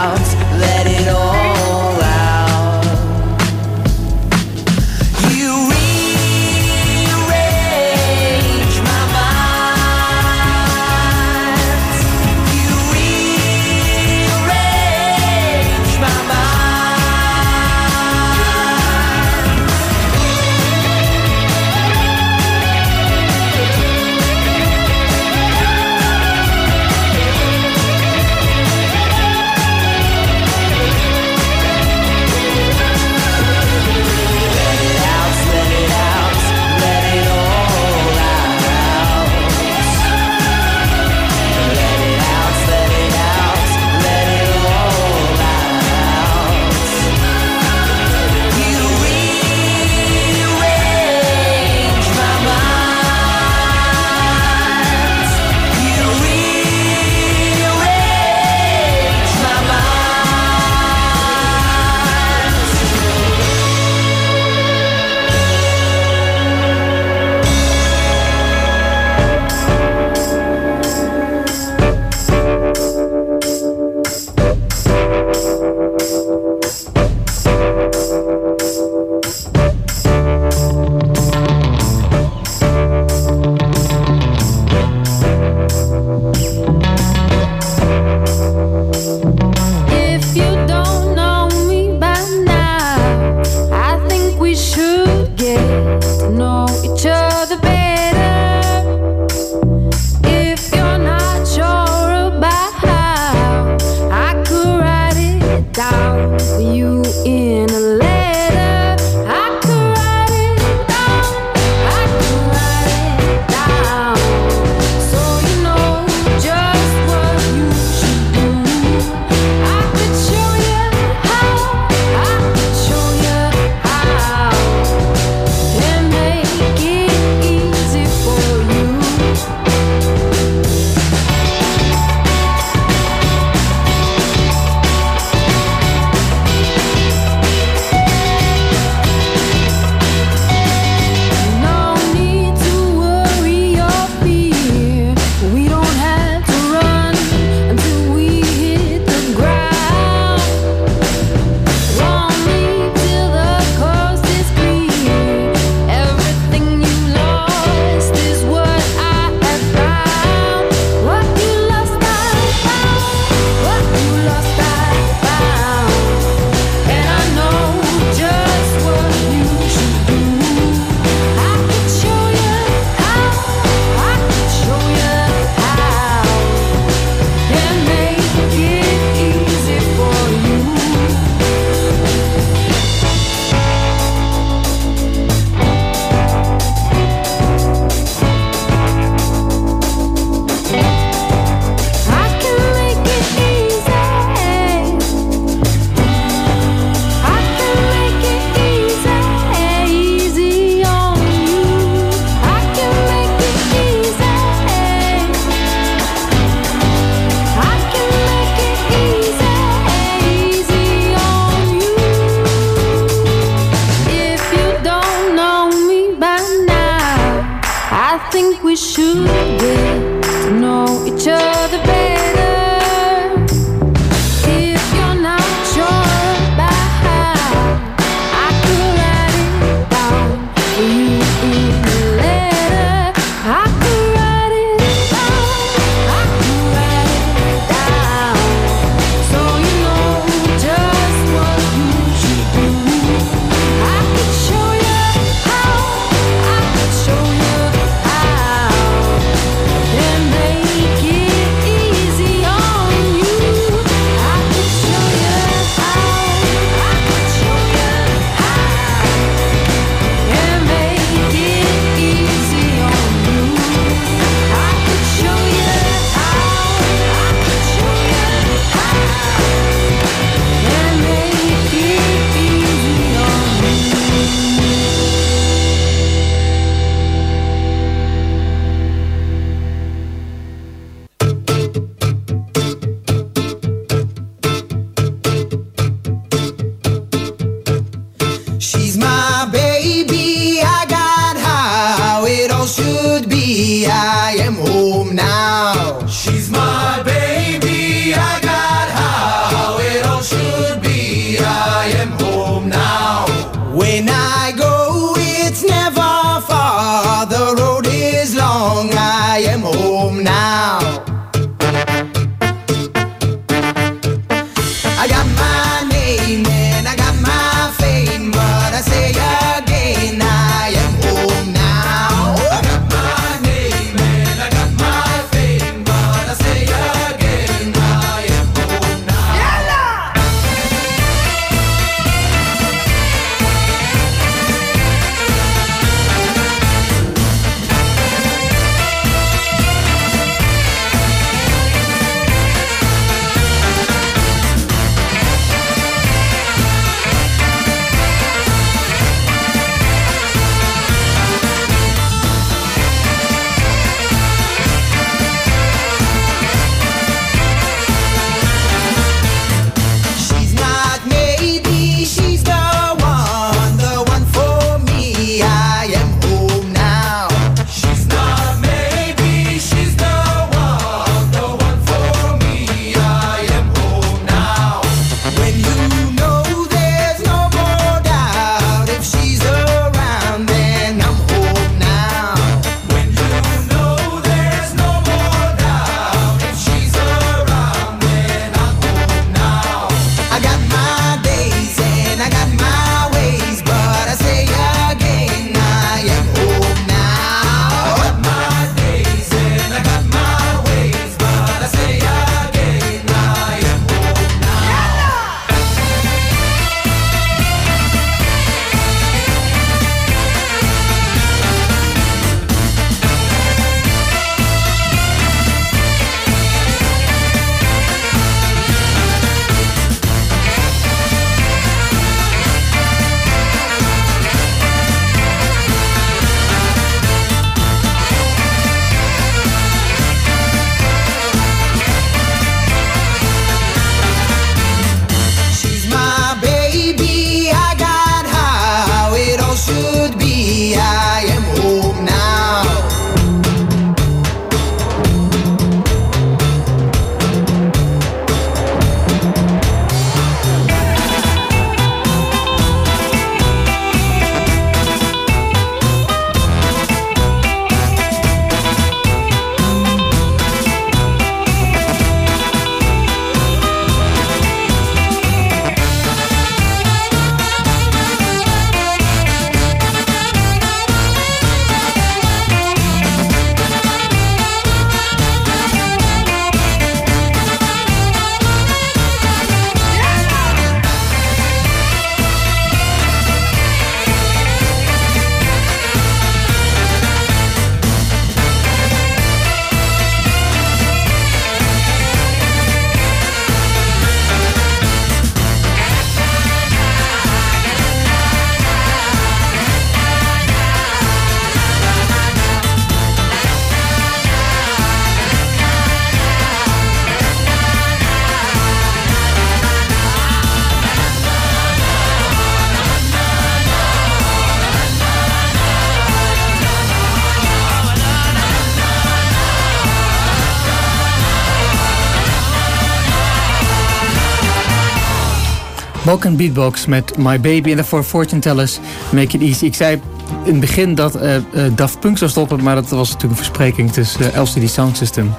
Balkan Beatbox met My Baby en daarvoor Fortune Tellers Make It Easy. Ik zei in het begin dat eh, eh, Daft Punk zou stoppen, maar dat was natuurlijk een verspreking tussen eh, LCD Sound System.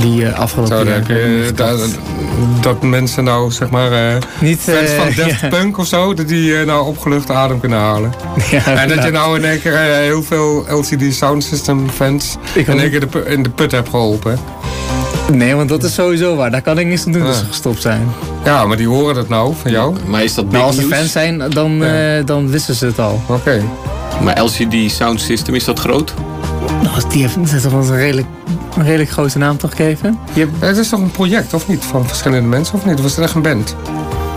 Die afgelopen jaar... je, dat, dat mensen nou, zeg maar, Niet, fans van Daft. Punk of zo, dat die nou opgelucht adem kunnen halen. Ja, en dat je nou in één keer heel veel LCD Sound System fans Ik in één keer de, in de put hebt geholpen. Nee, want dat is sowieso waar. Daar kan ik niks aan doen als Ja. ze gestopt zijn. Ja, maar die horen dat nou van jou. Maar is dat big Nou, als ze fans zijn, dan, eh, dan wisten ze het al. Oké. Maar LCD Sound System, is dat groot? Nou, die heeft, dat toch wel een redelijk, een redelijk grote naam toch, Kevin? Je hebt, Het is toch een project, of niet? Van verschillende mensen, of niet? Of was het echt een band?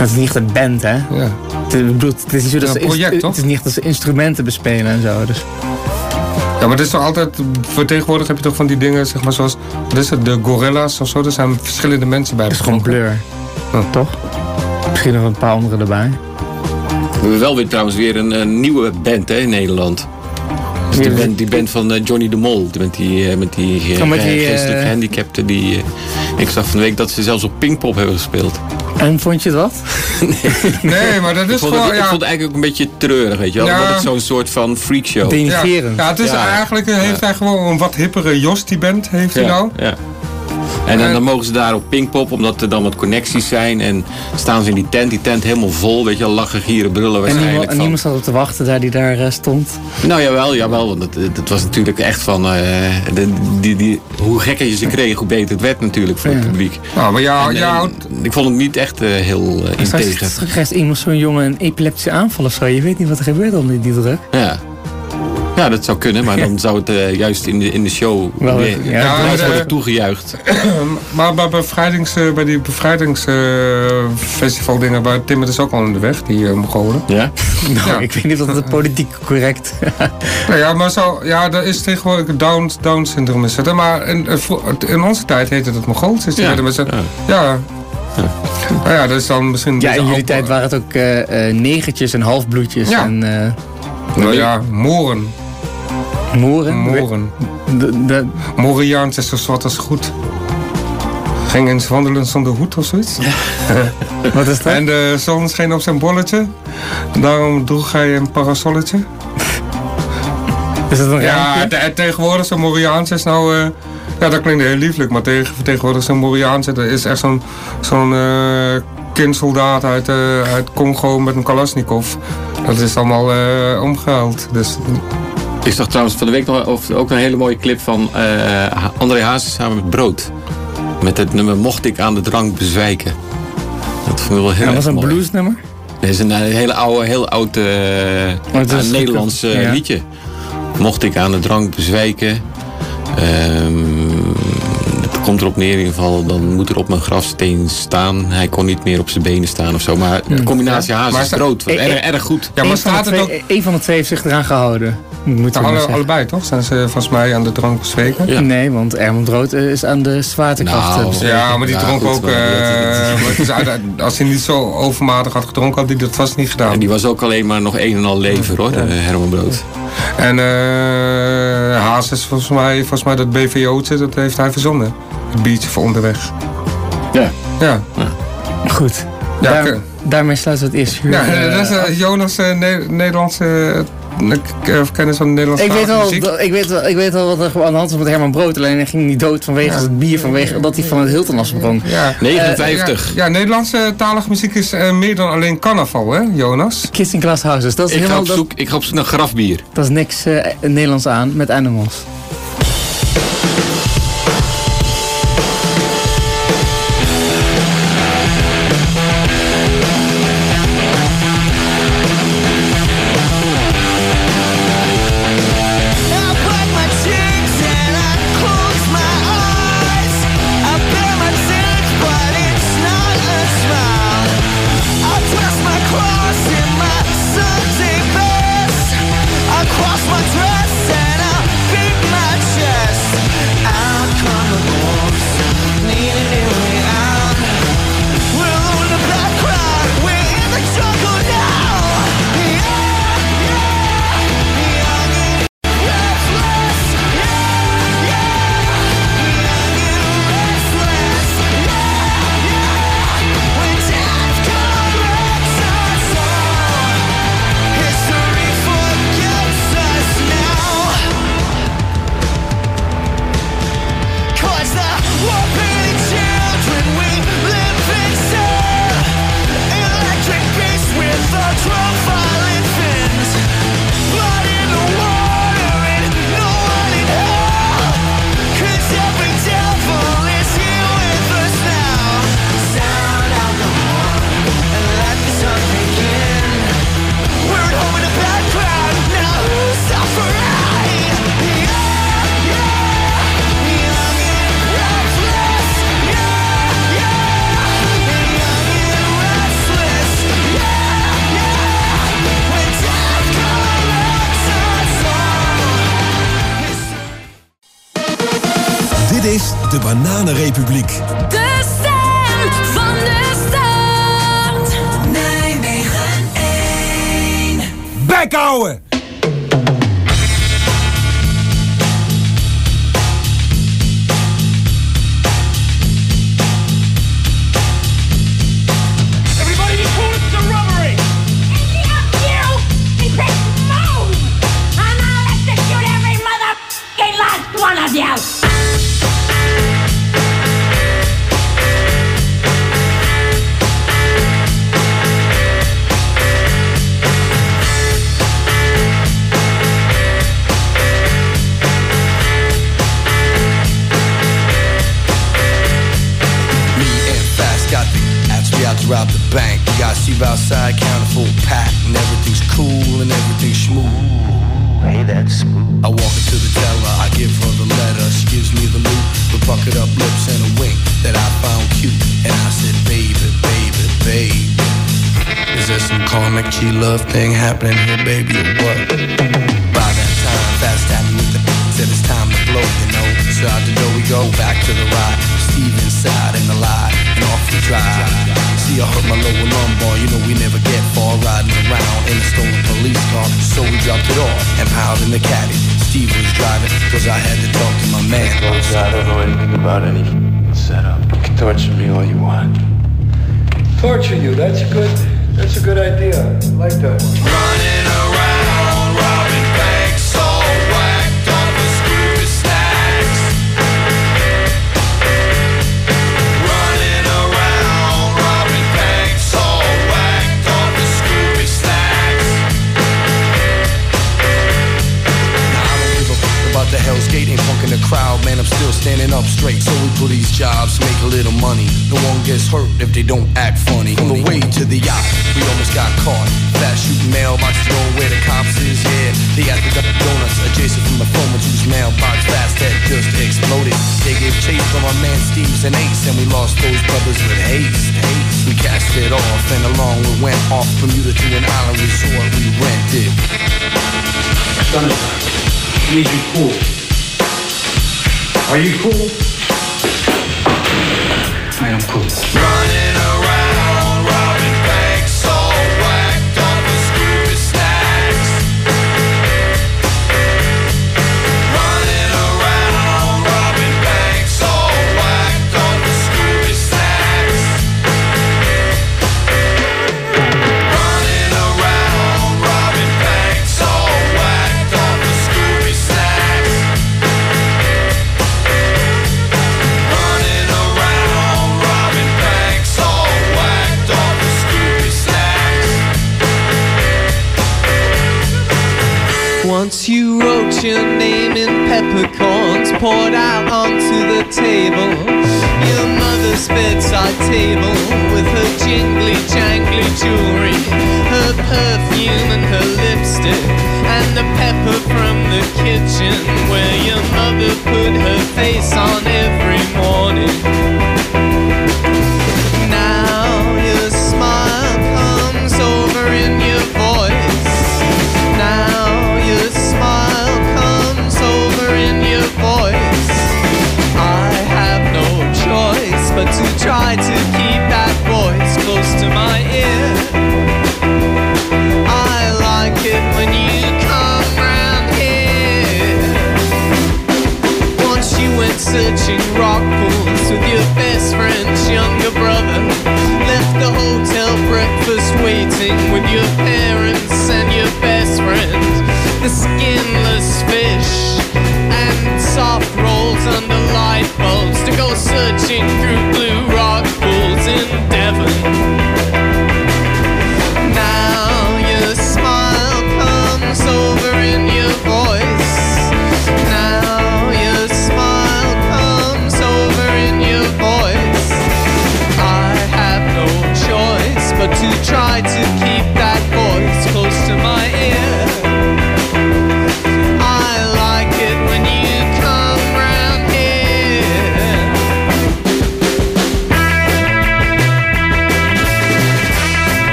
het is niet echt een band, hè? Ja. Het, bedoel, het is niet zo dat ze een project, toch? Het is niet echt dat ze instrumenten bespelen en zo. Dus. Ja, maar het is toch altijd... Voor tegenwoordig heb je toch van die dingen, zeg maar zoals... Wat is het? De Gorilla's of zo? Er zijn verschillende mensen bij Het is gewoon betrokken. Blur. Toch? Misschien nog een paar andere erbij. We hebben wel weer trouwens weer een, een nieuwe band hè, in Nederland. Dus die, band, die band van eh, Johnny de Mol. Met die, eh, met die, Oh, met die, eh, geestelijk eh, gehandicapten. Die, ik zag van de week dat ze zelfs op Pinkpop hebben gespeeld. En vond je het wat? Nee, maar dat is gewoon... het, ik ja, vond het eigenlijk ook een beetje treurig, weet je wel. Ja. Omdat het zo'n soort van freakshow. ja, Denigrerend. ja, het is Ja. eigenlijk... Heeft hij gewoon een wat hippere Jos, die band, heeft hij nou. ja. En dan, dan mogen ze daar op Pinkpop, omdat er dan wat connecties zijn. En staan ze in die tent, die tent helemaal vol, weet je wel. Lachen, gieren, brullen En waarschijnlijk. en van- niemand zat op te wachten daar die daar eh, stond. Nou jawel, jawel, want het, was natuurlijk echt van... eh, de, die, die, hoe gekker je ze kreeg, hoe beter het werd natuurlijk voor het publiek. Nou, maar ja, En, eh, ja, ik vond het niet echt eh, heel uh, integer. straks krijgt iemand zo'n jongen een epileptische aanval of zo. Je weet niet wat er gebeurt onder die druk. Ja. Ja, dat zou kunnen, maar dan zou het eh, juist in de, in de show Wel, ja, worden toegejuicht. maar bij, bevrijdings, eh, bij die bevrijdingsfestival dingen... waar Tim het is ook al in de weg, die uh, Mongolen. Ja? Nou, Ja. ik weet niet of dat politiek correct Nou ja, maar zo, ja, er is tegenwoordig Down, Down syndroom is het. Maar in, eh, in onze tijd heette het Mongols. Dus die Ja. z'n- Ja. ja. Nou ja, dat is dan misschien... Ja, in jullie op- tijd waren het ook eh, eh, negertjes en halfbloedjes Ja. en eh Nou ja, Moren. Moeren. Moren. De, de, Moriaans is zo zwart als goed. Ging eens wandelen zonder hoed of zoiets. wat is dat? En de zon scheen op zijn bolletje. Daarom droeg hij een parasolletje. is dat een Ja, te- en tegenwoordig zo'n Moriaans is nou... eh, ja, dat klinkt heel lieflijk. Maar tegen, tegenwoordig zo'n Moriaans dat is echt zo'n zo'n eh, kindsoldaat uit, eh, uit Congo met een Kalashnikov. Dat is allemaal eh omgehaald. Dus Ik zag trouwens van de week nog of- ook een hele mooie clip van eh, Ha- André Hazes samen met Brood. Met het nummer Mocht ik aan de drank bezwijken. Dat vond ik wel heel Ja, erg was een mooi. bluesnummer? Dit is een eh, hele oude, heel oud eh, eh, Nederlands eh, ja. liedje. Mocht ik aan de drank bezwijken. ehm, het komt erop neer in ieder geval. Dan moet er op mijn grafsteen staan. Hij kon niet meer op zijn benen staan of zo. Maar de combinatie Maar Hazes sta- brood was Eh, erg, erg goed. ja, maar staat het ook... één van de twee heeft zich eraan gehouden. Moeten we Nou, alle, allebei toch? Zijn ze volgens mij aan de drank bezweken? Ja. Nee, want Ermond Rood eh, is aan de zwaartekracht Nou, eh, bezweken. Ja, maar die Ja, dronk goed, ook. eh, als hij niet zo overmatig had gedronken, had hij dat vast niet gedaan. En die was ook alleen maar nog een en al lever hoor, de Herman Brood. En eh Haas is volgens mij, volgens mij dat BVO'tje, dat heeft hij verzonnen. Het biertje voor onderweg. Ja. Ja, Goed. Ja, Daar- daarmee sluit het eerste uur. ja dat is Jonas, eh, Ne- Nederlandse kennis van de Nederlandse ik weet, wel, ik, weet wel, ik weet wel wat er aan de hand was met Herman Brood. Alleen hij ging niet dood vanwege Ja. het bier, vanwege dat hij van het Hilton afsprong. Ja. 59. Ja, ja, Nederlandse talige muziek is eh, meer dan alleen carnaval, hè, Jonas? Kiss in Glass Houses. Dat is, Ik ga, helemaal, op dat, zoek, ik ga op zoek naar grafbier. dat is niks eh, Nederlands aan met Animals. Kè ka wè? The bank. Got Steve outside, counter full pack, and everything's cool and everything's smooth. Hey, that's smooth. I walk into the teller, I give her the letter. She gives me the loot, with bucket up lips and a wink that I found cute. And I said, baby, baby, baby. Is there some karmic G love thing happening here, baby, or what? By that time, Fast tapped me with the said it's time to blow, you know. So out the door we go, back to the ride. Steve inside in the lie, and off we drive. See, I hurt my lower lumbar, you know we never get far riding around in a stolen police car. So we dropped it off and piled in the caddy. Steve was driving, cause I had to talk to my man. I don't know anything about any setup. You can torture me all you want. Torture you, that's a good, that's a good idea. I like that. Running around, robbing Funkin' the crowd, man. I'm still standing up straight. So we do these jobs, make a little money. No one gets hurt if they don't act funny. On the way to the yacht, we almost got caught. Fast shooting mailboxes going where the cops is, yeah. They at the Donuts, adjacent from the phone whose mailbox fast had just exploded. They gave chase from our man Steve's and Ace, and we lost those brothers with haste. haste. We cast it off, and along we went off Bermuda to an island resort we rented. I need you cool. Are you cool? I am cool. Running around, your name in peppercorns poured out onto the table. Your mother's bedside table with her jingly jangly jewelry, her perfume and her lipstick, and the pepper from the kitchen where your mother put her face on every morning. But to try to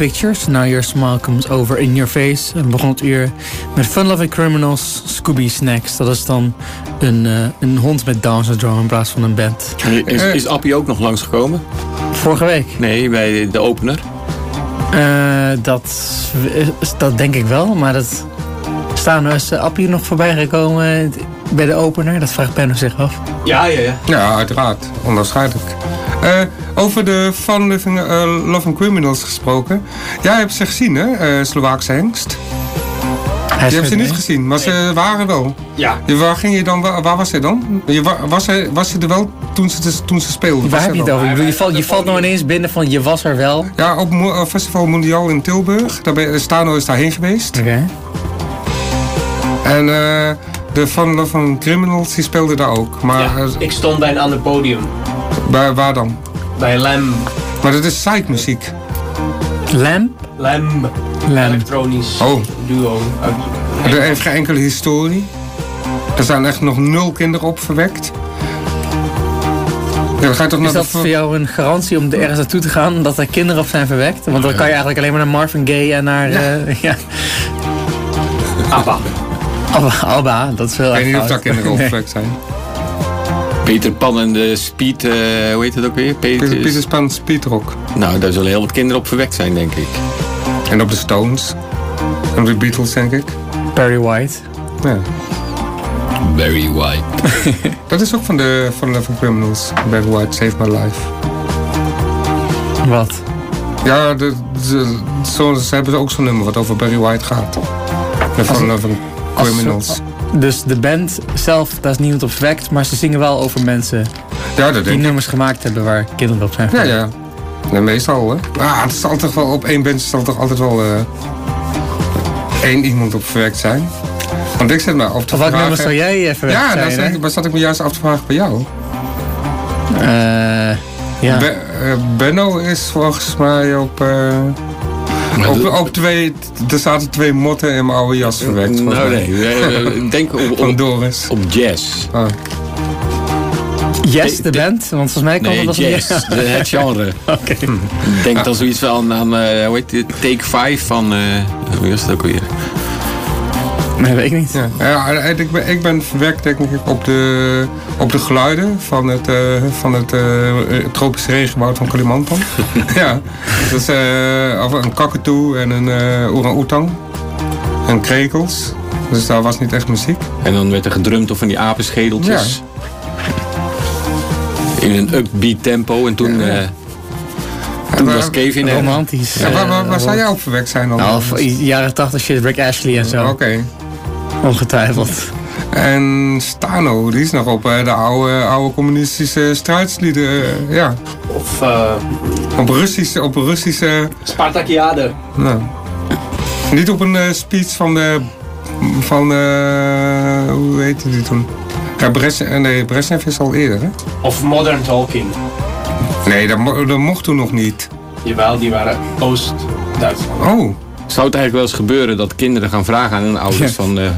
Pictures. Now Your Smile Comes Over in Your Face. En begon het uur met Fun Loving Criminals, Scooby Snacks. Dat is dan een, eh, een hond met Down syndrome in plaats van een band. Is, is Appie ook nog langsgekomen? Vorige week? Nee, bij de opener. Eh, dat, dat denk ik wel, maar dat staan we is Appie nog voorbij gekomen bij de opener? Dat vraagt Benno zich af. Ja, ja, ja. Ja, uiteraard. Onwaarschijnlijk. Eh, over de Fun Living eh, Loving Criminals gesproken. Jij hebt ze gezien, hè? eh Slovaakse hengst. Je hebt ze niet gezien, maar ze waren wel. Ja. Je, waar, ging je dan, waar, waar was hij dan? Je, wa- was, hij, was hij er wel toen ze, toen ze speelden? Waar heb je het over? Ik bedoel, je, valt, je valt nou ineens binnen van je was er wel. Ja, op eh, Festival Mondial in Tilburg. Daar ben, Stano is daarheen geweest. Oké. En eh, de Fun Loving Criminals die speelden daar ook. Maar Ja, ik stond bij een ander podium. bij, waar dan? Bij Lam. Maar dat is psychmuziek. Lamp? Lam. Lam. Elektronisch Oh. duo. uit- Er heeft geen enkele historie. Er zijn echt nog nul kinderen op verwekt. Ja, dan ga je toch Is naar dat de... voor jou een garantie om er ergens naartoe te gaan dat er kinderen op zijn verwekt? Want dan kan je eigenlijk alleen maar naar Marvin Gaye en naar... Ja. ja. Abba. Abba, Abba, dat is wel Ik weet niet of daar kinderen op Nee. verwekt zijn. Peter Pan en de Speed, eh, hoe heet het ook weer? Peter, Peter, Pan Speedrock. Nou, daar zullen heel wat kinderen op verwekt zijn, denk ik. En op de Stones. En op de Beatles, denk ik. Barry White. Ja. Barry White. Dat is ook van de van Loving Criminals. Barry White Saved My Life. Wat? Ja, de, de, zo, ze hebben ook zo'n nummer wat over Barry White gaat. De Fun Loving Criminals. Dus de band zelf, daar is niemand op verwekt, maar ze zingen wel over mensen Ja, dat die denk ik. nummers gemaakt hebben waar kinderen op zijn Ja, verwekt. ja. Nee, meestal, hè. Ah, het zal toch wel op één band zal toch altijd wel eh, één iemand op verwerkt zijn. Want ik zit me af te Of welk vragen... nummer zou jij eh, verwekt Ja, zijn? daar hè? zat, maar ik me juist af te vragen bij jou. Eh, ja. Be- eh, Benno is volgens mij op... op, op twee... Er zaten twee motten in mijn oude jas verwerkt. Nou mij. nee, ik denk op, Van op, Doris. op jazz. Oh. Yes, de band? Want volgens mij kan Nee, dat als jazz, de, het genre. Oké. Ik denk dan zoiets van aan, eh, hoe heet het, Take 5 van, eh hoe is het ook weer? Nee, weet ik niet. Ja, ja ik, ben, ik ben verwerkt denk ik op de, op de geluiden van het, eh, van het eh, tropische regenwoud van Kalimantan. ja, dat is eh, of een kakatoe en een eh orang-oetang. En krekels. Dus daar was niet echt muziek. En dan werd er gedrumd op van die apenschedeltjes. In een upbeat tempo. En toen, eh, toen waar- was Kevin er. Romantisch. Ja, waar, waar, waar zou jij op verwerkt zijn dan? Nou, jaren 80 shit, Rick Ashley en zo. Oké. Ongetwijfeld. En Stano, die is nog op eh, de oude, oude communistische strijdslieden. eh, ja. Of eh Op Russische, op Russische Spartakiade. Nou. Niet op een speech van de. van. eh, hoe heette die toen? Ja, Brezhnev, nee, Brezhnev is al eerder, hè? Of Modern Talking. Nee, dat, mo- dat mocht toen nog niet. Jawel, die waren Oost-Duitsland. Oh. Zou het eigenlijk wel eens gebeuren dat kinderen gaan vragen aan hun ouders van eh,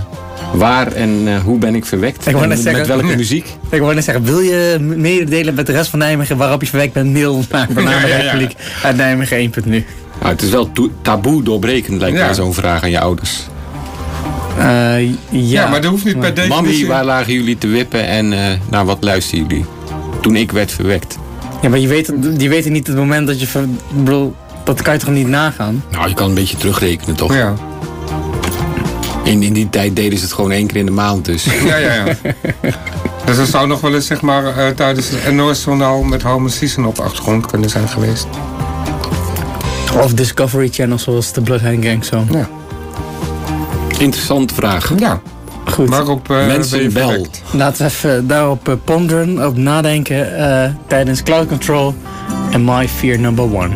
waar en eh, hoe ben ik verwekt? Ik wou En net zeggen- met welke muziek? Ik wou net zeggen, wil je mededelen met de rest van Nijmegen waarop je verwekt bent? Mail naar Banana Ja, ja, ja. Republiek uit Nijmegen 1.nu. Nou, het is wel taboe doorbrekend lijkt Ja. mij zo'n vraag aan je ouders. Eh, ja. Ja, maar dat hoeft niet per definitie. Mami, waar lagen jullie te wippen en eh, naar wat luisterden jullie? Toen ik werd verwekt. Ja, maar je weet, je weet het niet het moment dat je... ver- bedoel, dat kan je toch niet nagaan? Nou, je kan een beetje terugrekenen toch? Ja. In, in die tijd deden ze het gewoon één keer in de maand dus. Ja, ja, ja. dus dat zou nog wel eens, zeg maar, eh, tijdens het NOS-journaal met Homer Season op de achtergrond kunnen zijn geweest. Of Discovery Channel zoals de Bloodhound Gang zo. Ja. Interessante vraag. Ja. Goed. Waarop eh, ben je Mensen verwekt? Laten we even daarop eh, ponderen, op nadenken eh, tijdens Cloud Control en My Fear Number One.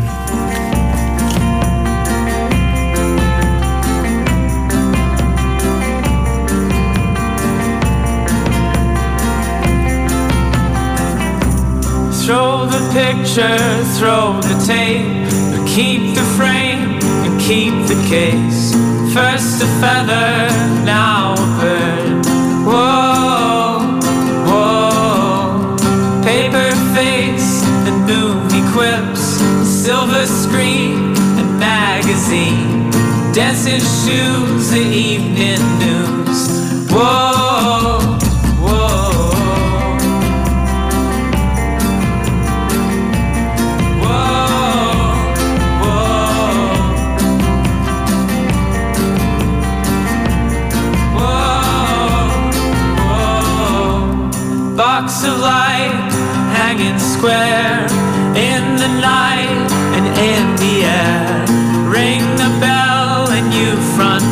Picture, throw the tape, but keep the frame and keep the case. First a feather, now a bird. Whoa, whoa. Paper face and movie quips, silver screen and magazine. Dancing shoes, the evening news. Whoa, of light hanging square in the night and in the air. Ring the bell and you front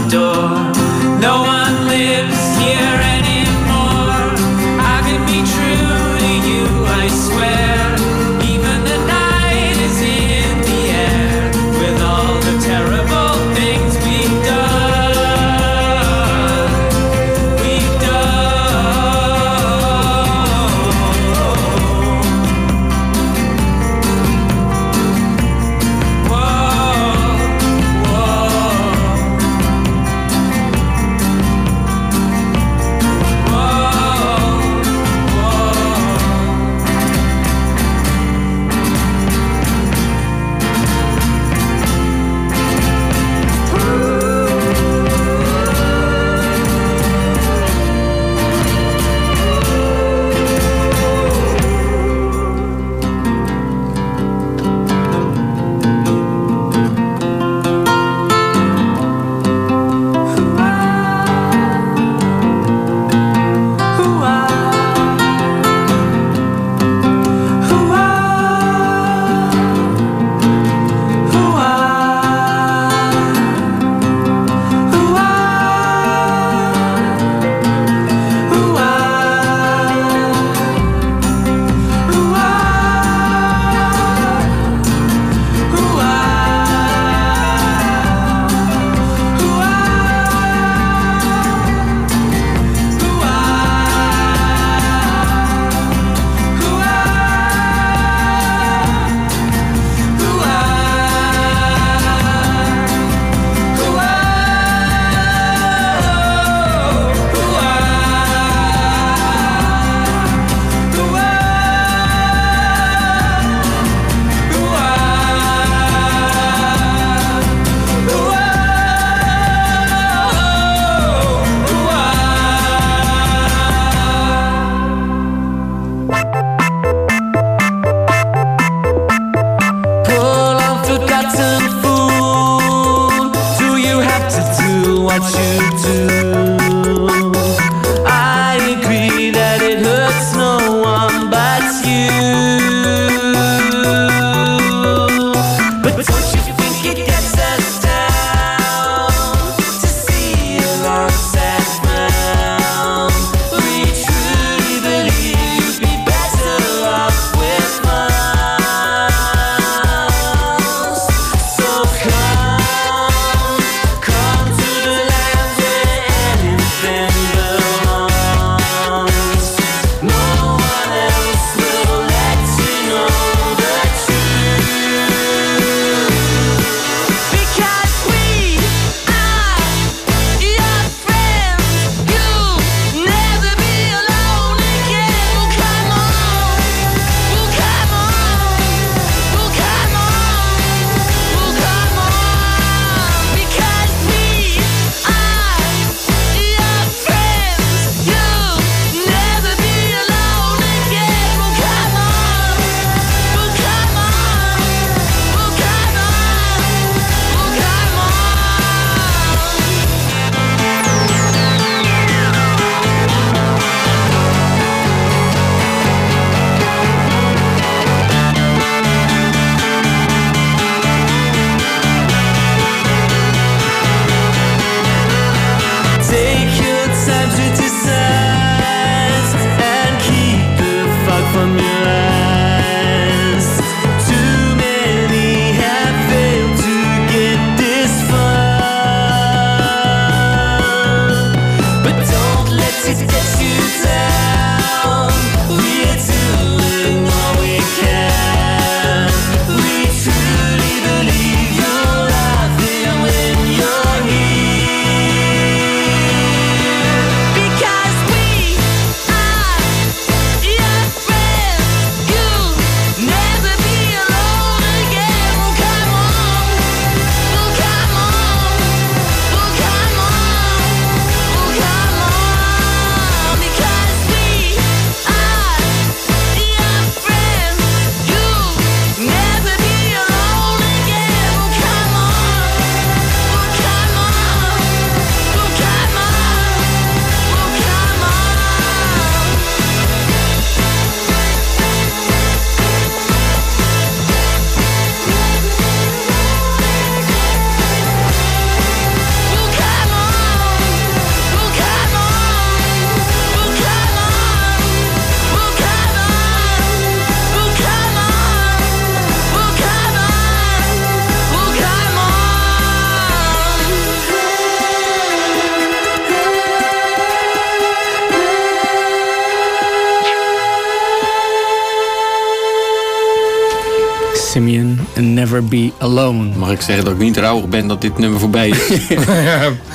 zeggen dat ik niet rouwig ben dat dit nummer voorbij is?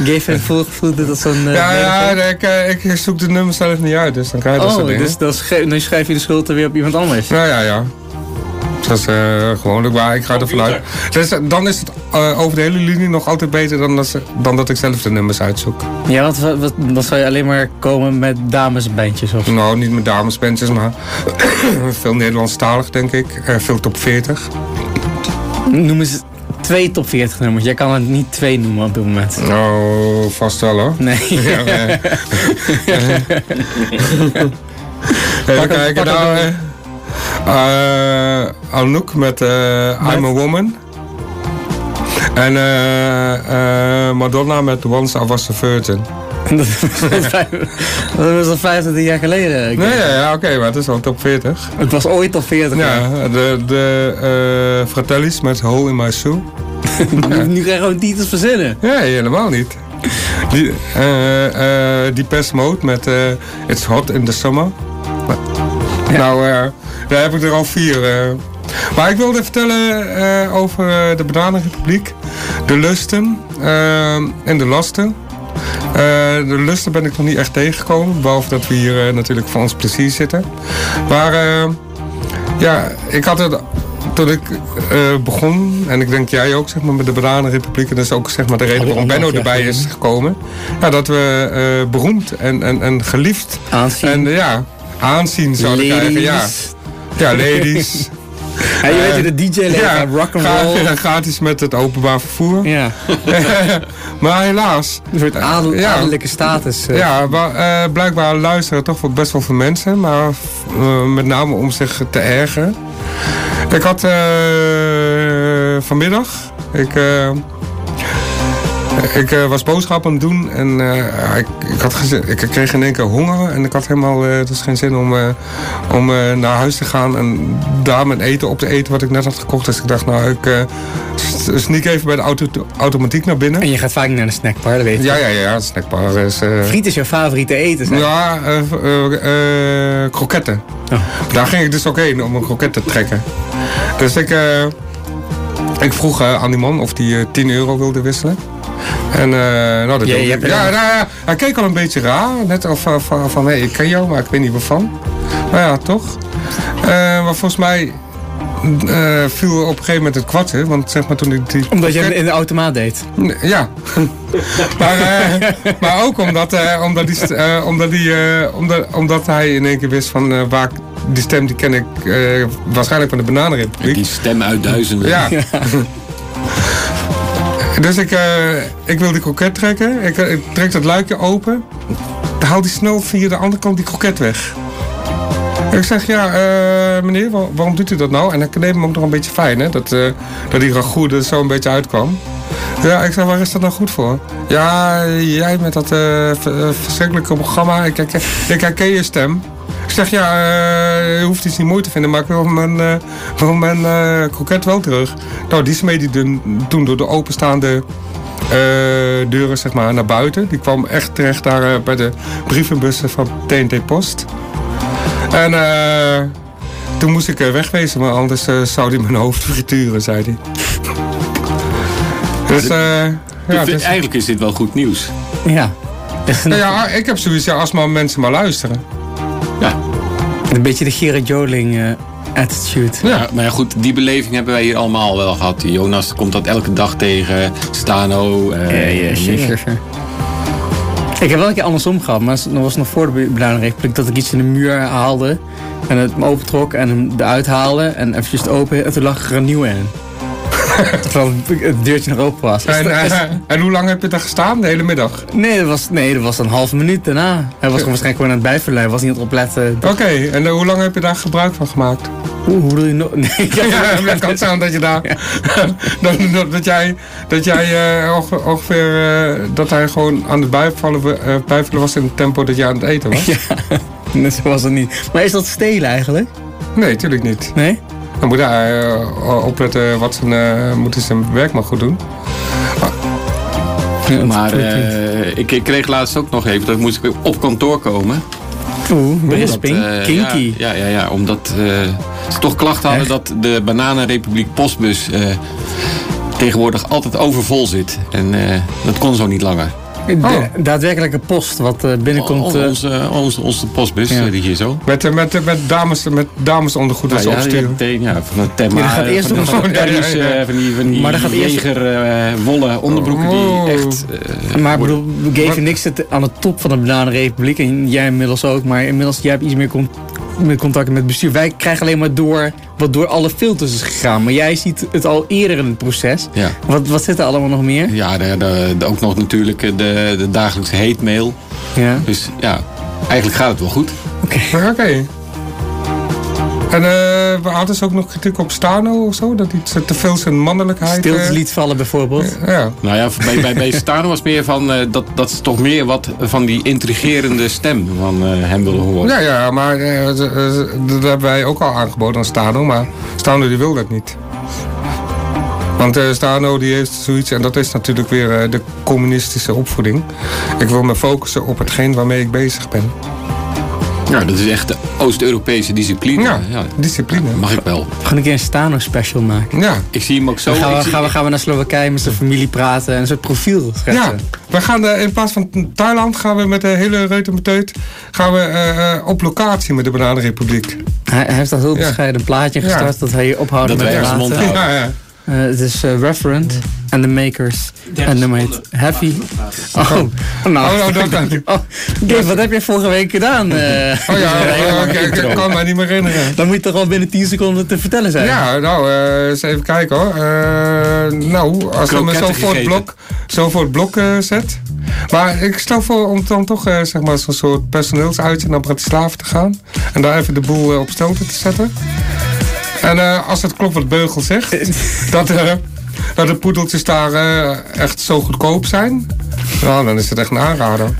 Gave voelt, voelt dit als zo'n... eh, Ja, ja, ik, eh, ik zoek de nummers zelf niet uit, dus dan krijg je dat soort Oh, dingen. dus dan schrijf, dan schrijf je de schuld er weer op iemand anders. Ja, ja, ja. Dat is eh, gewoon, maar ik ga ervan uit. Dus, dan is het over de hele linie nog altijd beter dan, dat ze- dan dat ik zelf de nummers uitzoek. Ja, want wat, wat, dan zou je alleen maar komen met damesbandjes of... Nou, niet met damesbandjes, maar veel Nederlandstalig, denk ik. Eh, veel top 40. Noem eens twee top 40 nummers. Jij kan er niet twee noemen op dit moment. Oh, vast wel hoor. Nee. Ja, Even kijken, nou... het eh, eh, Anouk met eh, I'm a Woman. En eh, eh, Madonna met Once I Was a Virgin. dat was al 25 jaar geleden. Nee, ja, ja oké, maar het is wel top 40. Het was ooit top 40. Ja, de, de eh, Fratellis met Hole in My Shoe. Nu ga je gewoon titels verzinnen. Nee, helemaal niet. Die, eh eh die Pest Mode met It's Hot in the Summer. Nou, daar heb ik er al vier. Maar ik wilde vertellen over de Bananenrepubliek. De lusten en de lasten. Eh, de lusten ben ik nog niet echt tegengekomen. Behalve dat we hier eh, natuurlijk voor ons plezier zitten. Maar eh, ja, ik had het toen ik begon, en ik denk jij ook, zeg maar, met de Bananenrepubliek, en dat is ook zeg maar, de reden waarom Benno erbij is gekomen. Ja, dat we beroemd en, en, en geliefd. Aanzien. En ja, aanzien zouden krijgen. Ja, ja ladies. Ja, je weet je, de DJ leeft ja, aan rock and ga- roll. ja, gratis met het openbaar vervoer. Ja. maar helaas. Een soort adel, Ja. adellijke status. eh. Ja, maar, eh, blijkbaar luisteren toch wel best wel veel mensen, maar eh, met name om zich te ergeren. Ik had eh, vanmiddag, ik, eh, ik eh, was boodschappen aan het doen en eh, ik, ik, had ik kreeg in één keer honger en ik had helemaal eh, dus geen zin om, om naar huis te gaan en daar mijn eten op te eten wat ik net had gekocht. Dus ik dacht nou, ik sneak even bij de auto automatiek naar binnen. En je gaat vaak naar de snackbar, dat weet je. Ja, ja, ja, snackbar is... Friet is jouw favoriete eten, zeg. ja, kroketten. Daar ging ik dus ook heen om een kroket te trekken. Dus ik, ik vroeg aan die man of hij 10 euro wilde wisselen. En eh, nou, dat Ja, nou ja, hij keek al een beetje raar. Net of van, van, van hey, ik ken jou, maar ik weet niet waarvan. Maar ja, toch. Eh, maar volgens mij eh, viel op een gegeven moment het kwartje. Want zeg maar toen ik die... Omdat je het in de automaat deed. Ja. maar, eh, maar ook omdat, eh, omdat, die, eh, omdat, die, eh, omdat, omdat hij in één keer wist van eh, waar die stem die ken ik eh, waarschijnlijk van de Bananenrepubliek. Die stem uit duizenden. Ja. dus ik, eh, ik wil die kroket trekken. Ik, eh, ik trek dat luikje open. Dan haalt hij snel via de andere kant die kroket weg. Ik zeg, ja, eh, meneer, waar- waarom doet u dat nou? En ik kneep hem ook nog een beetje fijn, hè? Dat, eh, dat die ragout er zo een beetje uitkwam. Ja, ik zeg, waar is dat nou goed voor? Ja, jij met dat verschrikkelijke programma. Ik, herken- ik herken je stem. Ik zeg, ja, eh, je hoeft iets niet mooi te vinden, maar ik wil mijn, eh, wil mijn eh, kroket wel terug. Nou, die smeed die doen- toen door de openstaande eh, deuren zeg maar, naar buiten. Die kwam echt terecht daar bij de brievenbussen van TNT Post. En eh, toen moest ik wegwezen, maar anders eh, zou hij mijn hoofd frituren, zei hij. Dus, eh, ja, Ik vind- dus, Eigenlijk is dit wel goed nieuws. Ja. nou ja, ik heb zoiets, ja, als maar mensen maar luisteren. Een beetje de Gerard Joling eh, attitude. Ja. maar ja, goed, die beleving hebben wij hier allemaal wel gehad. Jonas komt dat elke dag tegen. Stano. sure. Ik heb wel een keer andersom gehad, maar dat was nog voor de Bananenrepubliek dat ik iets in de muur haalde en het me opentrok en hem eruit haalde en eventjes het open en toen lag er een nieuwe in. Terwijl het deurtje nog open was. En, hoe lang heb je daar gestaan? De hele middag? nee, dat was, nee, dat was een halve minuut daarna. Hij was gewoon waarschijnlijk gewoon aan het bijverleiden, hij was niet aan het opletten. Oké, en eh, hoe lang heb je daar gebruik van gemaakt? Hoe, hoe doe je nog? Nee, ik heb- Ja, het kan zijn dat je daar. dat, dat, dat jij, dat jij eh, onge- ongeveer. eh, dat hij gewoon aan het bijvallen, eh, bijvallen was in het tempo dat jij aan het eten was. Ja, zo was het niet. Maar is dat stelen eigenlijk? Nee, tuurlijk niet. Nee? Dan moet hij eh, opletten wat zijn, eh, moet hij zijn werk maar goed doen. Maar eh, ik, ik kreeg laatst ook nog even, dat moest ik op kantoor komen. Oeh, berisping. Kinky. Ja, ja, ja, ja omdat ze toch klachten hadden dat de Bananenrepubliek Postbus tegenwoordig altijd overvol zit. En dat kon zo niet langer. De daadwerkelijke post wat eh, binnenkomt. O- eh, onze, onze, onze postbus, Ja. eh, die hier zo. Met, met, met, dames, met damesondergoed als ja, ze ja, opsturen. ja, van de Temma, Ja, dat gaat eerst van, van, van, eh, van die, van die Maar dat gaat eerst- leger eh, wollen onderbroeken Oh. die echt... eh, maar ik bedoel, we geven niks het aan de top van de Bananenrepubliek. En jij inmiddels ook. Maar inmiddels, jij hebt iets meer, con- meer contact met het bestuur. Wij krijgen alleen maar door wat door alle filters is gegaan. Maar jij ziet het al eerder in het proces. Ja. Wat, wat zit er allemaal nog meer? Ja, de, de, de- ook nog natuurlijk eh, de, de dagelijkse hate mail. Ja. Dus ja, eigenlijk gaat het wel goed. Oké. En eh, we hadden ze ook nog kritiek op Stano of zo? Dat iets te veel zijn mannelijkheid... Stilte eh, liet vallen bijvoorbeeld. Ja. Nou ja, bij, bij, bij Stano was meer van, eh, dat, dat ze toch meer wat van die intrigerende stem van eh, hem willen horen. Ja, ja, maar eh, dat hebben wij ook al aangeboden aan Stano. Maar Stano die wil dat niet. Want eh, Stano die heeft zoiets, en dat is natuurlijk weer eh, de communistische opvoeding. Ik wil me focussen op hetgeen waarmee ik bezig ben. Ja, dat is echt de Oost-Europese discipline. Ja, discipline. Mag ik wel. We gaan een keer een Stano special maken. Ja. Ik zie hem ook zo. Dan gaan we, gaan, we, gaan we naar Slowakije met zijn familie praten en een soort profiel schetsen. Ja, we gaan eh, in plaats van Thailand gaan we met de hele reutemeteut gaan we eh, eh, op locatie met de Bananenrepubliek. Hij, hij heeft al heel bescheiden een plaatje Ja. gestart dat hij je ophoudt Dat met praten. houden. Ja, ja. Eh, het is eh, Referent en The Makers. En nummer heet Heavy. Oh, nou. Oh, nou, dat dan. Oh, Dave, wat heb jij vorige week gedaan? eh? Oh ja, oh, ik, kan me niet meer herinneren. Dan moet je toch al binnen 10 seconden te vertellen zijn. Ja, nou, eh, eens even kijken hoor. Eh, nou, als ik me zo voor het blok, zo voor het blok eh, zet. Maar ik stel voor om dan toch eh, zeg maar zo'n soort personeelsuitje naar Bratislava te gaan. En daar even de boel op stelte te zetten. En eh, als het klopt wat Beugel zegt, dat, eh, dat de poedeltjes daar eh, echt zo goedkoop zijn. Nou, dan is het echt een aanrader.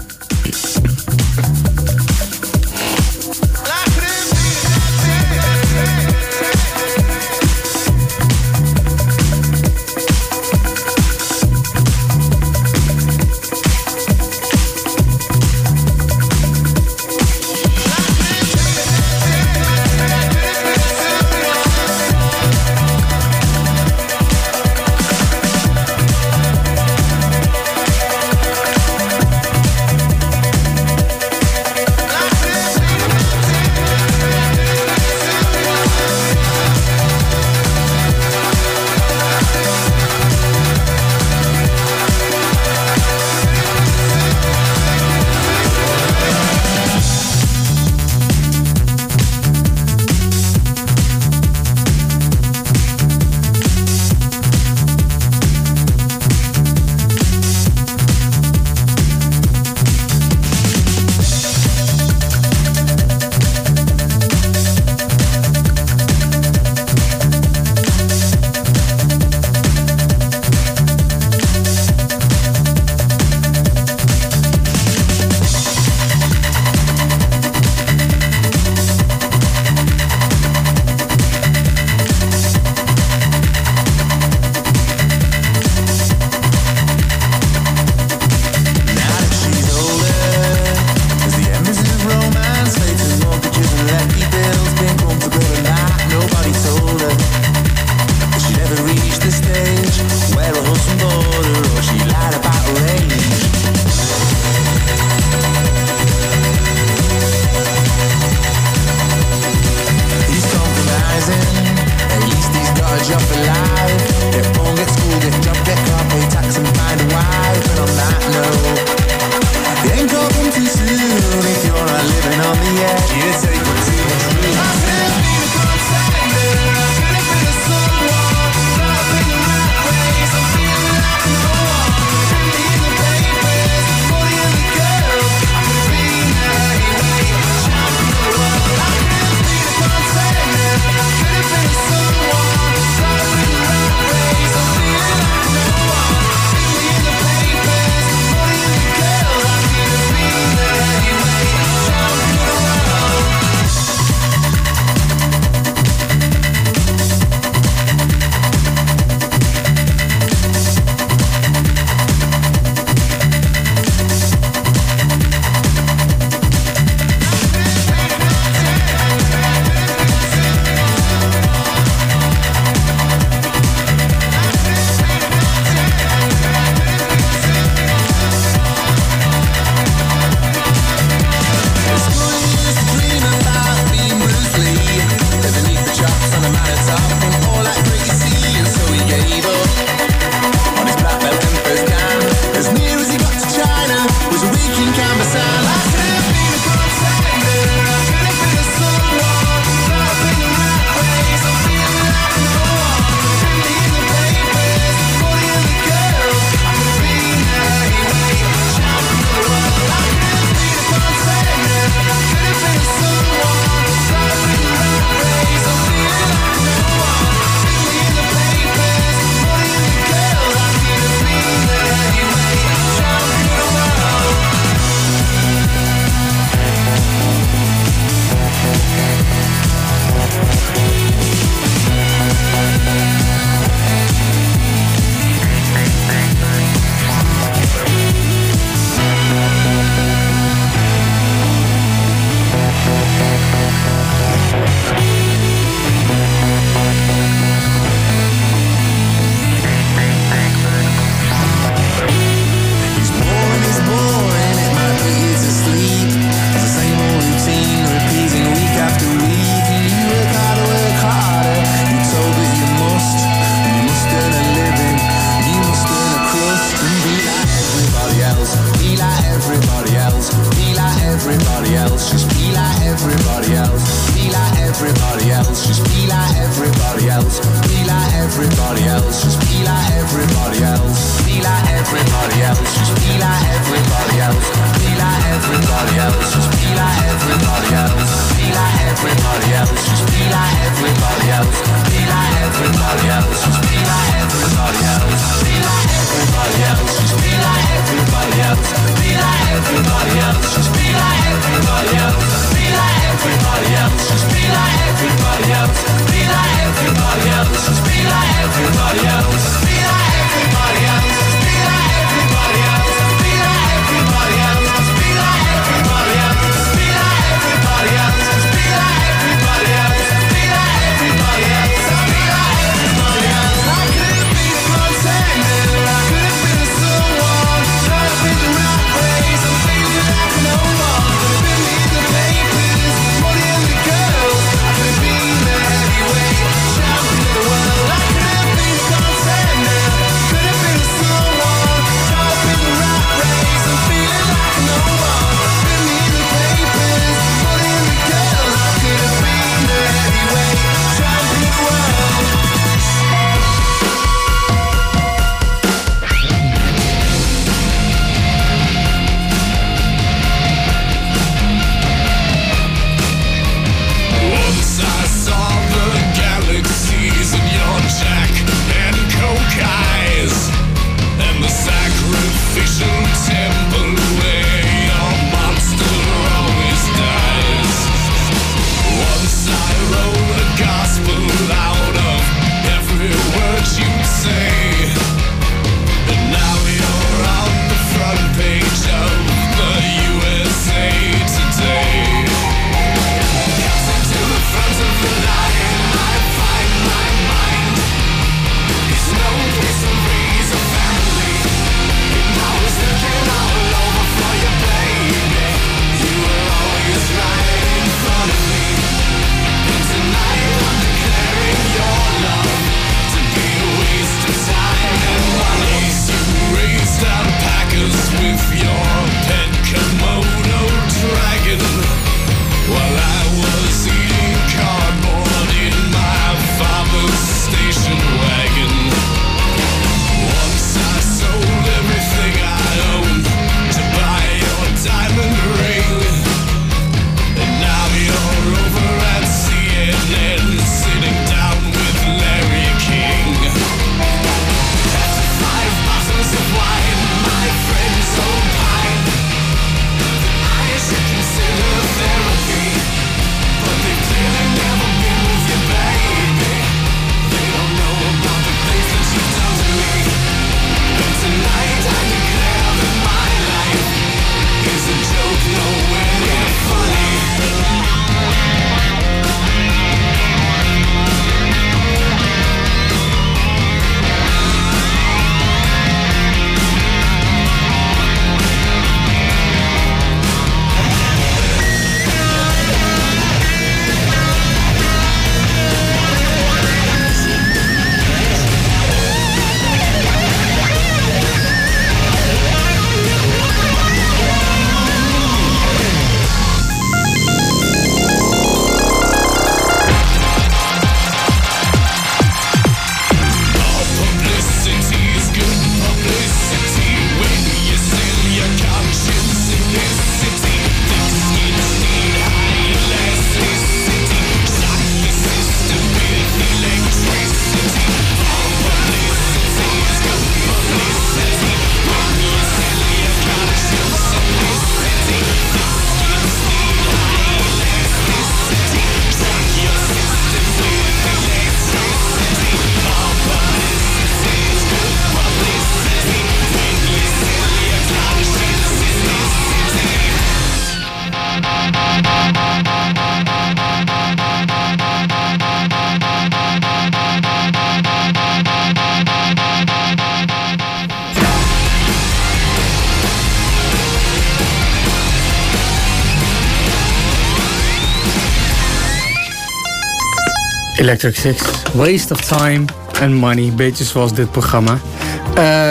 Electric Six. Waste of time and money. Beetje zoals dit programma.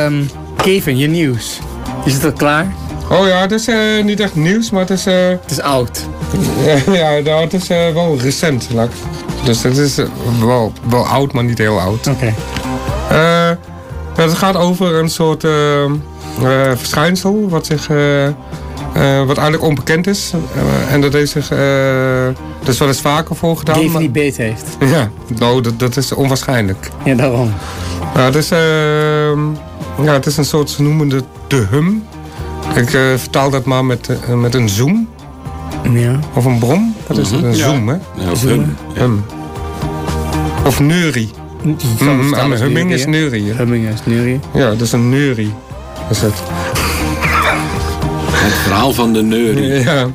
Um, Kevin, je nieuws. Is het al klaar? Oh ja, het is eh, niet echt nieuws, maar het is... Eh, het is oud. ja, nou, het is eh, wel recent. Like. Dus het is wel, wel oud, maar niet heel oud. Oké. Het gaat over een soort ehm, verschijnsel wat zich eh, wat eigenlijk onbekend is. Eh, en dat heeft zich eh dat is wel eens vaker voorgedaan. Die van maar- die beet heeft. Ja, nou, dat, dat is onwaarschijnlijk. Ja, daarom. Is, ehm, ja, het is een soort, ze noemen het de hum. Ik vertaal dat maar met, met een zoom. Ja. Of een brom. Dat is het, een Ja. zoom, hè? Ja, of hum. Hum. Of neurie. Mm, als humming is neurie. Humming is neurie. Ja, dat is een neurie. Dat is het. Het verhaal van de neurie. Ja.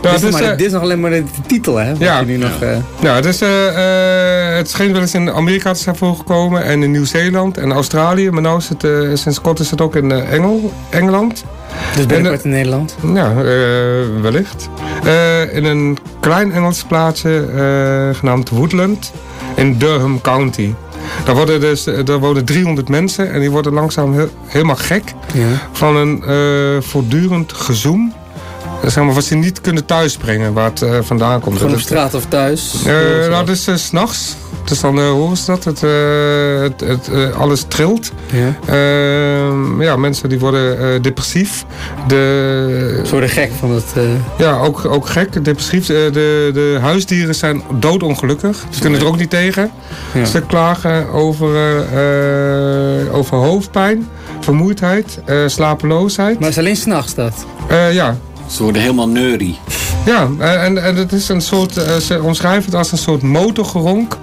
dit, is dus, maar, eh, dit is nog alleen maar de titel, hè? Wat Ja. je nu nog, eh, Ja, dus, eh, eh, het scheen wel eens in Amerika te zijn voorgekomen en in Nieuw-Zeeland en Australië. Maar nu is het, eh, sinds kort is het ook in Engel, Engeland. dus binnenkort in Nederland. Ja, eh, wellicht. Eh, in een klein Engels plaatsje eh, genaamd Woodland in Durham County. Daar, worden dus, eh, daar wonen 300 mensen en die worden langzaam helemaal gek Ja. van een eh, voortdurend gezoem. Eh, Zeg maar, wat ze niet kunnen thuisbrengen waar het eh, vandaan komt. Gewoon Dat op is- straat of thuis. eh, nou, dus s s'nachts. Dus dan horen ze dat. Het, het, het, alles trilt. Ja. Ehm, ja, mensen die worden depressief. De, Ze worden gek van het... ja, ook, ook gek. Depressief. Eh, de, de huisdieren zijn doodongelukkig. Ze kunnen er ook niet tegen. Ja. Ze klagen over, over hoofdpijn, vermoeidheid, slapeloosheid. Maar het is alleen s'nachts dat. Ja, Ze worden helemaal neurie. ja, eh, en, en het is een soort, eh, ze omschrijven het als een soort motorgeronk.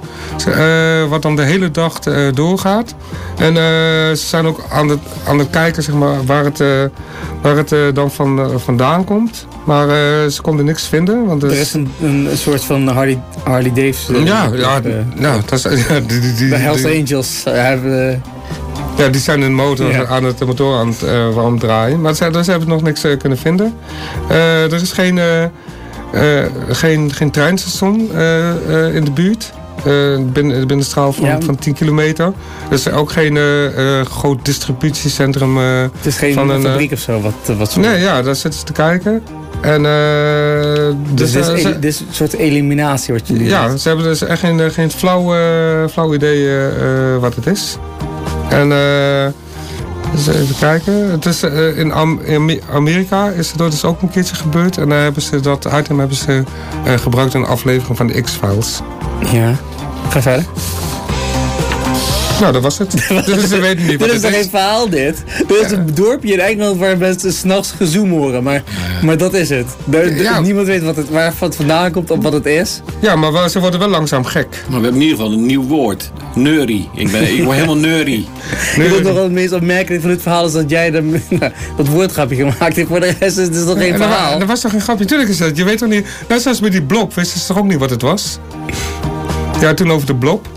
eh, wat dan de hele dag eh, doorgaat. En eh, ze zijn ook aan het, aan het kijken zeg maar, waar het, eh, waar het dan van, eh, vandaan komt. Maar eh, ze konden niks vinden. Want Er is een, een soort van Harley, Harley Davidson. ja, ja, nou, dat is, ja, die, die, die, de Hells Angels eh, hebben... eh, Ja, die zijn de motor Ja. aan het de motor aan het uh, warm draaien. Maar ze, dus ze hebben nog niks eh, kunnen vinden. Eh, er is geen, eh, eh, geen, geen treinstation eh, eh, in de buurt. Eh, binnen, binnen de straal van, Ja. van 10 kilometer. Er is ook geen eh, eh, groot distributiecentrum. eh, het is geen van een, eh, fabriek of zo. Wat, wat zo nee, ja, daar zitten ze te kijken. En, eh, Dus, dit, eh, is, dit is een soort eliminatie wat je nu ja, ze hebben dus echt geen, geen flauw, eh, flauw idee eh, eh, wat het is. En dus even kijken. Het is, eh, in Am- in Ame- Amerika is dat dus ook een keertje gebeurd. En daar hebben ze dat item hebben ze, eh, gebruikt in een aflevering van de X-Files. Ja. Ga verder. Nou, dat was het. dus ze weten niet wat Dit is is. geen verhaal dit? Dit is een dorpje in Engeland waar mensen s'nachts gezoem horen. Maar, maar dat is het. Niemand weet wat het, waar het vandaan komt of wat het is. Ja, maar wel- ze worden wel langzaam gek. Maar we hebben in ieder geval een nieuw woord. Neurie. Ik, ben, ik word helemaal neurie. Ik vind nog wel het meest opmerkelijk van dit verhaal is dat jij de, dat woordgrapje gemaakt hebt. Voor de rest is het nog geen En dat, wa- verhaal. dat was toch geen grapje? Tuurlijk is dat. Je weet toch niet... Net zoals met die blob. Wisten ze toch ook niet wat het was? Ja, toen over de blob.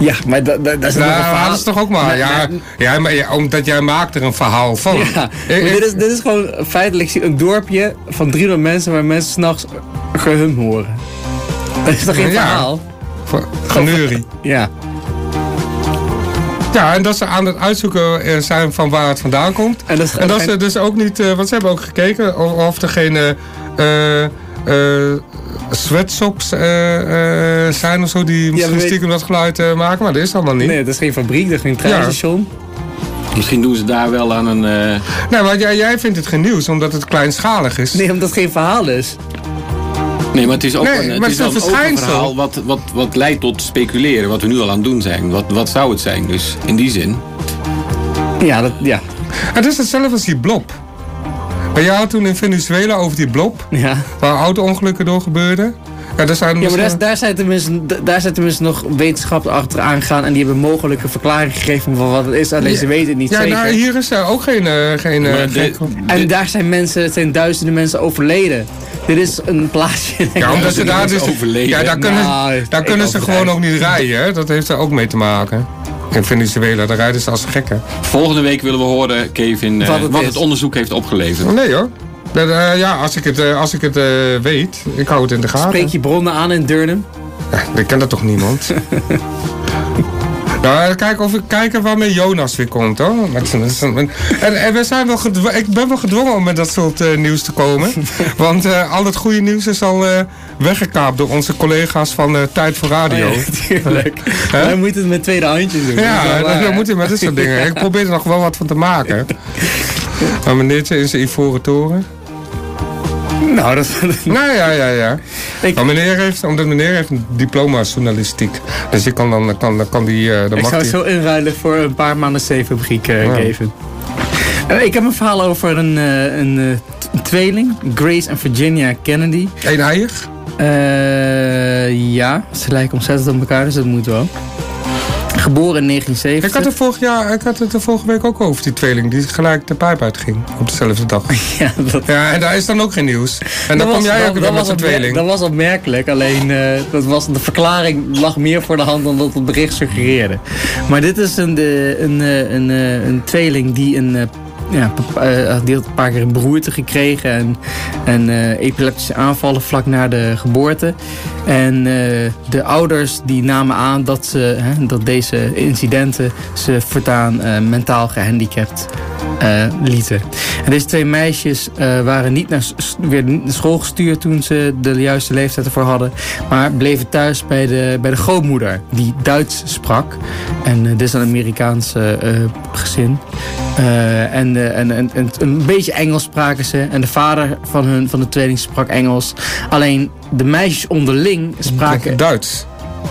Ja, maar dat, dat, dat is nog Nou, een verhaal. dat is toch ook maar. Nee, ja, nee. ja, maar ja, omdat jij maakt er een verhaal van. Ja, dit, is, dit is gewoon feitelijk een dorpje van 300 mensen waar mensen s'nachts gehum horen. Dat is toch geen Ja. verhaal? Geneurie. Ja. Ja, en dat ze aan het uitzoeken eh, zijn van waar het vandaan komt. En dat, is- En dat ze dus ook niet, eh, want ze hebben ook gekeken of, of er geen eh, sweatshops eh, eh, zijn of zo die misschien weet- stiekem dat geluid eh, maken, maar dat is allemaal niet. Nee, dat is geen fabriek, dat is geen treinstation. Misschien doen ze daar wel aan een... eh, Nee, maar jij, jij vindt het geen nieuws omdat het kleinschalig is. Nee, omdat het geen verhaal is. Nee, maar het is ook Nee, een, het maar is het is wel een verhaal wat, wat, wat leidt tot speculeren. Wat we nu al aan het doen zijn. Wat, wat zou het zijn? Dus in die zin. Ja, dat, ja. Het is hetzelfde als die blob. Maar jij had toen in Venezuela over die blob, Ja. waar auto-ongelukken door gebeurden. Ja, daar zijn Ja, maar daar, zijn tenminste, daar zijn tenminste nog wetenschappers achteraan gegaan en die hebben mogelijk een verklaring gegeven van wat het is, alleen ze weten het niet Ja, zeker. nou, hier is er ook geen... eh, geen, eh, geen- en daar zijn mensen, het zijn duizenden mensen overleden. Dit is een plaatsje. Ja, omdat ze daar dus... overleden. Ja, daar kunnen, Nou, daar kunnen ze gewoon ook niet rijden. Hè? Dat heeft er ook mee te maken. In Venezuela, daar rijden ze als gekken. Volgende week willen we horen, Kevin, eh, Wat wat, het het, is. onderzoek heeft opgeleverd. Nee hoor. Dat, eh, ja, als ik het, eh, als ik het eh, weet, ik hou het in de gaten. Spreek je bronnen aan in Durham? Ja, ik ken dat toch niemand? Nou, kijken of ik kijken waarmee Jonas weer komt hoor. En, en we zijn wel ik ben wel gedwongen om met dat soort eh, nieuws te komen. Want eh, al het goede nieuws is al eh, weggekaapt door onze collega's van Tijd voor Radio. Oh ja, tuurlijk. Hè? Dan moet het met tweede handjes doen. Ja, dan, dan moet je met dit soort dingen. Ik probeer er nog wel wat van te maken. Maar meneertje in zijn ivoren toren. Nou, dat... Nou ja, ja, ja. Maar meneer heeft, omdat meneer heeft een diploma journalistiek. Dus je kan dan, kan, kan die... eh, dan Ik zou het zo inruilen voor een paar maanden C-fabriek eh Ja. geven. Eh, ik heb een verhaal over een, een tweeling. Grace en Virginia Kennedy. Eén eier? Ja, ze lijken ontzettend op elkaar, dus dat moet wel. Geboren in 1970. Ik had, het vorig jaar, ik had het er vorige week ook over, die tweeling die gelijk de pijp uitging. Op dezelfde dag. Ja, dat... ja en daar is dan ook geen nieuws. En dan kom was- jij dat- ook weer met opmer- tweeling. Dat was opmerkelijk, alleen eh, dat was, de verklaring lag meer voor de hand dan dat het bericht suggereerde. Maar dit is een, de, een, eh, een, eh, een tweeling die een... ja, pap- eh, had een paar keer een beroerte gekregen en, en eh, epileptische aanvallen vlak na de geboorte. En eh, de ouders die namen aan dat, ze, hè, dat deze incidenten ze voortaan mentaal gehandicapt eh, lieten. En deze twee meisjes waren niet naar, weer naar school gestuurd toen ze de juiste leeftijd ervoor hadden. Maar bleven thuis bij de, bij de grootmoeder die Duits sprak. En dit is een Amerikaans eh, gezin. Eh, en, eh, en, en, en een beetje Engels spraken ze. En de vader van, hun, van de tweeling sprak Engels. Alleen de meisjes onderling spraken... Duits?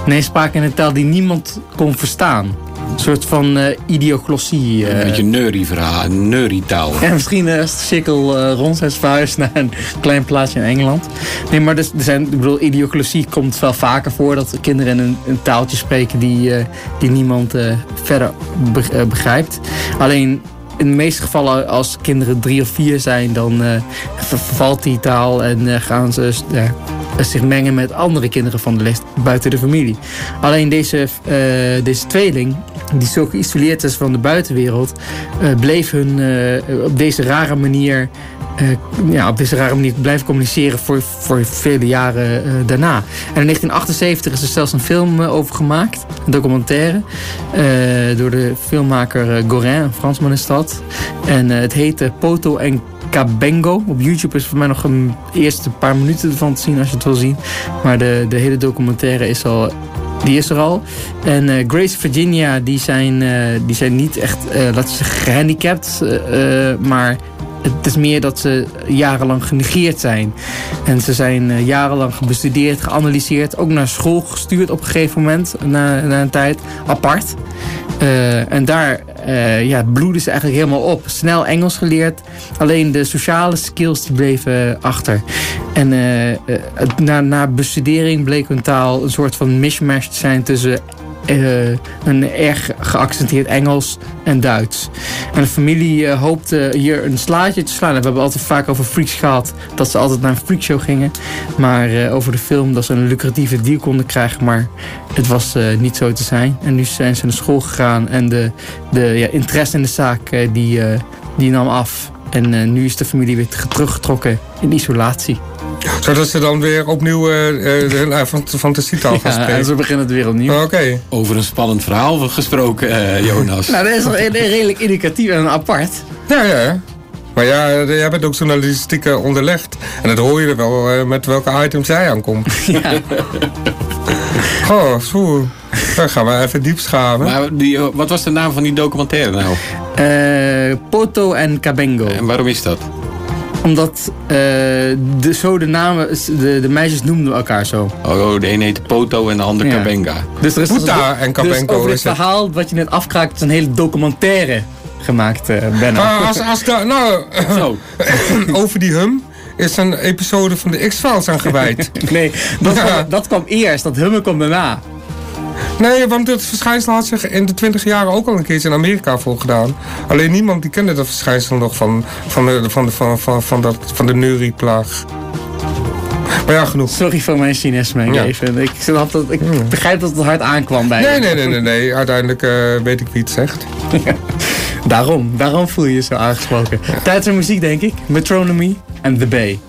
Nee, spraken in een taal die niemand kon verstaan. Een soort van eh idioglossie. Een beetje neurie verhaal, neurietaal. Ja, misschien eh, als de cirkel eh, rond is verhuisd naar een klein plaatsje in Engeland. Nee, maar dus, er zijn, ik bedoel, idioglossie komt wel vaker voor dat kinderen een, een taaltje spreken die, die niemand verder be- begrijpt. Alleen in de meeste gevallen als kinderen drie of vier zijn, dan eh, ver- vervalt die taal en eh, gaan ze zich mengen met andere kinderen van de leeftijd buiten de familie. Alleen deze, eh, deze tweeling, die zo geïsoleerd is van de buitenwereld, bleef hun op deze rare manier. Eh, ja, op deze rare manier blijven communiceren voor, voor vele jaren eh, daarna. En in 1978 is er zelfs een film eh, over gemaakt, een documentaire, door de filmmaker Gorin, een Fransman is dat. En het heette Poto en Kabengo. Op YouTube is voor mij nog een eerste paar minuten ervan te zien als je het wil zien. Maar de, de hele documentaire is al die is er al. En eh, Grace Virginia, die zijn, die zijn niet echt, we zeggen, gehandicapt. eh, eh, maar het is meer dat ze jarenlang genegeerd zijn. En ze zijn eh, jarenlang bestudeerd, geanalyseerd. Ook naar school gestuurd op een gegeven moment, na, een tijd, apart. Eh, en daar eh, ja, bloeden ze eigenlijk helemaal op. Snel Engels geleerd. Alleen de sociale skills bleven achter. En na, na bestudering bleek hun taal een soort van mishmash te zijn tussen eh, een erg geaccenteerd Engels en Duits. En de familie eh, hoopte hier een slaatje te slaan. We hebben altijd vaak over freaks gehad dat ze altijd naar een freakshow gingen. Maar eh, over de film dat ze een lucratieve deal konden krijgen. Maar het was niet zo te zijn. En nu zijn ze naar school gegaan en de, de ja, interesse in de zaak die, die nam af. En nu is de familie weer teruggetrokken in isolatie. Zodat ze dan weer opnieuw eh, eh, hun uh, fantasietaal gaan Ja, spreken. en ze beginnen het weer opnieuw. Oké. Over een spannend verhaal gesproken, eh, Jonas. Nou, dat is wel redelijk educatief en apart. Ja, ja. Maar ja, eh, jij bent ook journalistiek eh, onderlegd. En dat hoor je er wel eh, met welke items jij aankomt. Ja. Goh, zo. Dan gaan we even diep schaven. Maar die, wat was de naam van die documentaire nou? Eh, Poto en Cabengo. En waarom is dat? Omdat eh, de, zo de namen, de, de meisjes noemden elkaar zo. Oh, de een heet Poto en de ander Ja. Kabenga. Dus er is Puta en Dus dit is het. verhaal wat je net afkraakt, is een hele documentaire gemaakt, eh Benno. Maar als, als daar, nou, Zo. over die hum is een episode van de X-Files aan gewijd. nee, dat, Ja. kwam, dat kwam eerst, dat hummen kwam daarna. Nee, want het verschijnsel had zich in de twintig jaren ook al een keertje in Amerika voorgedaan. Alleen niemand die kende dat verschijnsel nog van, van, de, van, de, van, van, van, dat, van de neurieplaag. Maar ja, genoeg. Sorry voor mijn cynisme Ja. even. Ik, snap dat, ik begrijp dat het hard aankwam bij Nee, nee, nee, nee, nee. Uiteindelijk eh, weet ik wie het zegt. Daarom, daarom voel je je zo aangesproken. Tijd voor muziek, denk ik. Metronomy en The Bay.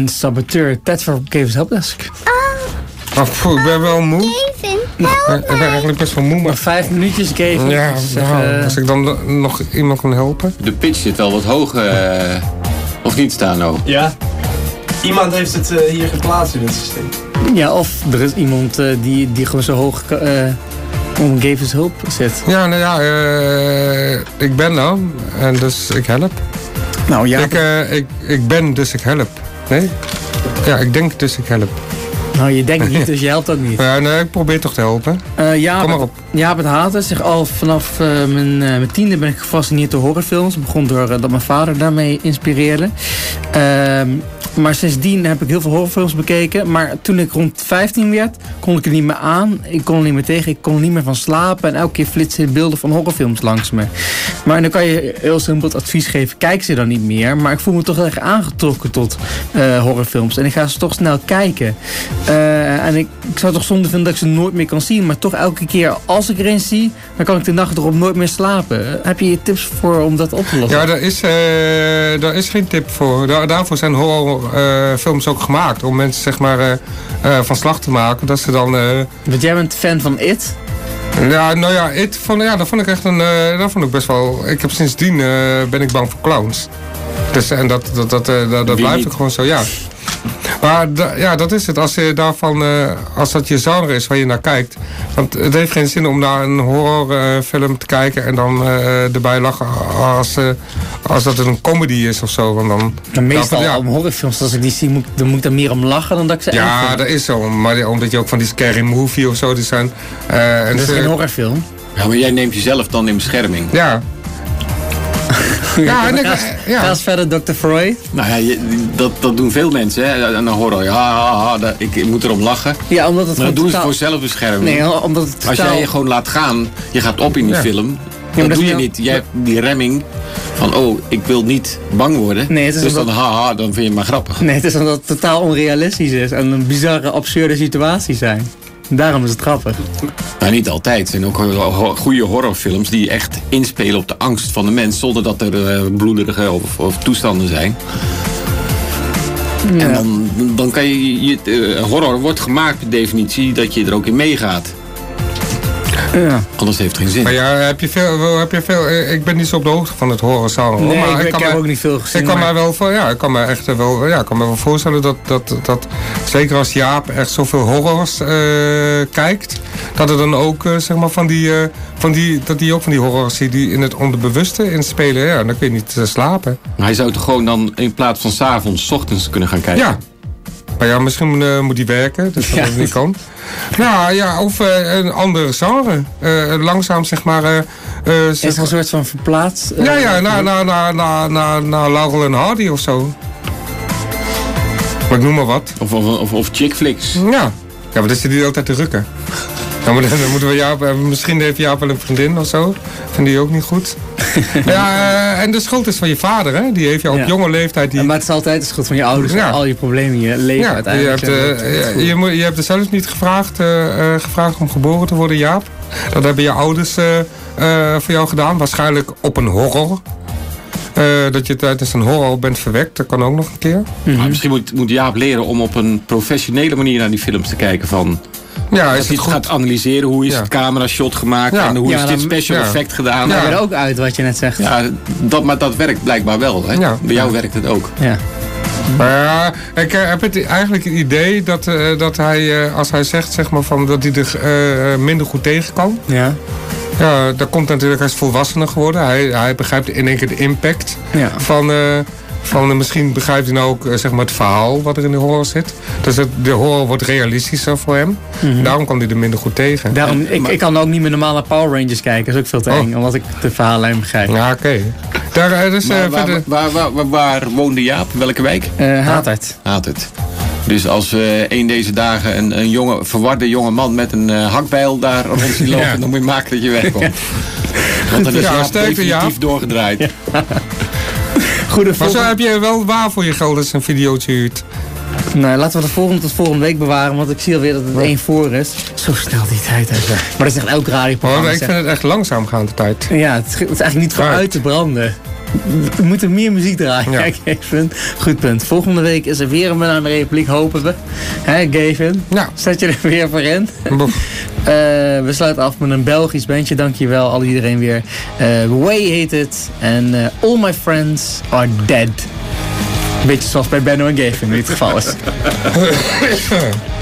En Saboteur. Tijd voor Kevers Helpdesk. Oh, ik ben wel moe. Ja, ik ben eigenlijk best wel moe. Maar vijf minuutjes, Kevin. Ja, Zeg, nou, eh, als ik dan nog iemand kan helpen. De pitch zit wel wat hoog, eh, of niet, Stano? Ja. Iemand heeft het eh, hier geplaatst in het systeem. Ja, of er is iemand eh, die, die gewoon zo hoog eh om Kevers hulp zet. Ja, nou ja, eh, ik ben er en dus ik help. Nou ja. Ik, eh, ik, ik ben, dus ik help. Nee? Ja, ik denk, dus ik help. Nou, je denkt niet, dus je helpt ook niet. Ja, nee, ik probeer toch te helpen. Eh Jaap, Kom maar op. Jaap het zegt al vanaf eh, mijn, eh, mijn tiende ben ik gefascineerd door horrorfilms. Begon door dat mijn vader daarmee inspireerde. Maar sindsdien heb ik heel veel horrorfilms bekeken. Maar toen ik rond 15 werd, kon ik er niet meer aan. Ik kon er niet meer tegen. Ik kon er niet meer van slapen. En elke keer flitsen beelden van horrorfilms langs me. Maar dan kan je heel simpel het advies geven. Kijk ze dan niet meer. Maar ik voel me toch erg aangetrokken tot eh, horrorfilms. En ik ga ze toch snel kijken. Eh, en ik, zou toch zonde vinden dat ik ze nooit meer kan zien. Maar toch elke keer als ik er eens zie, dan kan ik de nacht erop nooit meer slapen. Heb je tips voor om dat op te lossen? Ja, daar is, eh, daar is geen tip voor. Daar, daarvoor zijn horrorfilms ook gemaakt. Om mensen zeg maar eh, eh, van slag te maken. Dat ze dan... eh, Want jij bent fan van It? ja, nou ja, It vond, ja, dat vond ik echt een... eh, dat vond ik best wel... Ik heb sindsdien eh, ben ik bang voor clowns. Dus, en dat, dat, dat, eh, dat, dat blijft ook gewoon zo, ja. Maar ja, dat is het. Als, je daarvan, eh, als dat je genre is waar je naar kijkt. Want het heeft geen zin om naar een horrorfilm te kijken en dan eh, erbij lachen als, eh, als dat een comedy is of zo. Want dan, meestal ja, om horrorfilms, als ik die zie, moet, dan moet ik er meer om lachen dan dat ik ze ja, dat is zo. Maar die- omdat je ook van die scary movie of zo, die zijn... eh, en Dat is ze- geen horrorfilm. Ja, maar jij neemt jezelf dan in bescherming. Ja. Ja, en ik- ga, ja. ga eens verder, Dr. Freud. Nou ja, je- dat, dat doen veel mensen. Hè. En dan horen ja, ha, ha, dat- ik, ik moet erom lachen. Ja, omdat het Maar dat doen ze voor zelfbescherming. Nee, omdat het Als jij je gewoon laat gaan, je gaat op in die Ja. film. maar Dat dat doe je niet- niet. Jij hebt die remming van, oh, ik wil niet bang worden. Nee, het is dus omdat- dan, haha, dan vind je het maar grappig. Nee, het is omdat het totaal onrealistisch is en een bizarre, absurde situatie zijn. Daarom is het grappig. Maar niet altijd. Er zijn ook goede horrorfilms die echt inspelen op de angst van de mens. Zonder dat er eh, bloederige of, of toestanden zijn. En dan, dan kan je, je eh, horror wordt gemaakt per definitie dat je er ook in meegaat. Ja. Anders heeft het geen zin. Maar ja, heb je veel, heb je veel, eh, ik ben niet zo op de hoogte van het horrorzaal. hoor, Nee, maar ik- ik kan heb me- ook niet veel gezien, Ik kan maar- me wel, voor- ja, ik kan me echt wel, ja, ik kan me wel voorstellen dat, dat, dat zeker als Jaap echt zoveel horrors eh, kijkt, dat er dan ook eh, zeg maar van die, eh, van die, dat hij ook van die horrors ziet die in het onderbewuste inspelen. Ja, dan kun je niet slapen. Maar hij zou toch gewoon dan in plaats van 's avonds, 's ochtends kunnen gaan kijken? Ja. Maar ja, misschien eh, moet hij werken, dus dat Ja. niet kan. Nou ja, of eh, een ander genre. Eh, langzaam zeg maar... eh, eh, Is zeg er een soort van verplaatst? Ja, ja, na, na, na, na, na, na Laurel en Hardy of zo. Maar ik noem maar wat. Of, of, of, of chick flicks. Ja. Ja, maar dat zit die altijd te rukken. Ja, maar dan, dan moeten we Jaap, eh, misschien heeft Jaap wel een vriendin of zo. Vind die ook niet goed. ja, eh, en de schuld is van je vader, hè? Die heeft je op Ja. jonge leeftijd... Die... Maar het is altijd de schuld van je ouders. Ja. Al je problemen in je leven Ja, je uiteindelijk. hebt, eh, je, je, moet- je hebt er zelfs niet gevraagd, eh, eh, gevraagd om geboren te worden, Jaap. Dat hebben je ouders eh, eh, voor jou gedaan. Waarschijnlijk op een horror. Eh, dat je tijdens een horror bent verwekt. Dat kan ook nog een keer. Maar misschien moet, moet Jaap leren om op een professionele manier naar die films te kijken. Van, Ja, dat is hij het goed? gaat analyseren hoe is Ja. het camera shot gemaakt Ja. en hoe Ja, is dit special ja. effect gedaan. Ja. er ook uit wat je net zegt. dat, maar dat werkt blijkbaar wel. Hè? Ja. Bij jou werkt het ook. Ja. Maar ja, ik eh, heb het, eigenlijk het idee dat, eh, dat hij, eh, als hij zegt zeg maar, van, dat hij er eh, minder goed tegen kan. Ja. Ja, dat komt natuurlijk, hij is volwassener geworden. Hij, hij begrijpt in één keer de impact Ja. van... van eh, misschien begrijpt hij nou ook eh, zeg maar het verhaal wat er in de horror zit. Dus het, de horror wordt realistischer voor hem. Mhm. Daarom kan hij er minder goed tegen. Daarom, ik, ik kan ook niet meer normale Power Rangers kijken. Dat is ook veel te Oh. eng. Omdat ik de verhaallijn begrijp. Ja, oké. Daar, eh, dus, eh, Maar waar, verder... waar, waar, waar, waar woonde Jaap? Welke wijk? Eh Haatert. Haat het. Dus als we een deze dagen een, een jonge, verwarde jonge man met een eh, hakbijl daar rond ziet lopen, Ja. dan moet je maken dat je wegkomt. Want dan is Ja, Jaap definitief Jaap. doorgedraaid. Goede Maar zo heb je wel waar voor je geld als een videootje huurt. Nou, laten we de volgende tot volgende week bewaren. Want ik zie alweer dat het één voor is. Zo snel die tijd. Hè. Maar dat is echt elk Maar radioprogramma. ik vind het echt langzaam gaan de tijd. Ja, het is het is eigenlijk niet voor uit te branden. We moeten meer muziek draaien. Ja. Gavin. Goed punt. Volgende week is er weer een Banana Republiek, hopen we. Hè, Gavin? Ja. Zet je er weer voor in? we sluiten af met een Belgisch bandje. Dankjewel al iedereen weer. Eh Way heet het. En eh, All My Friends Are Dead. Een beetje zoals bij Benno en Gavin in dit geval is.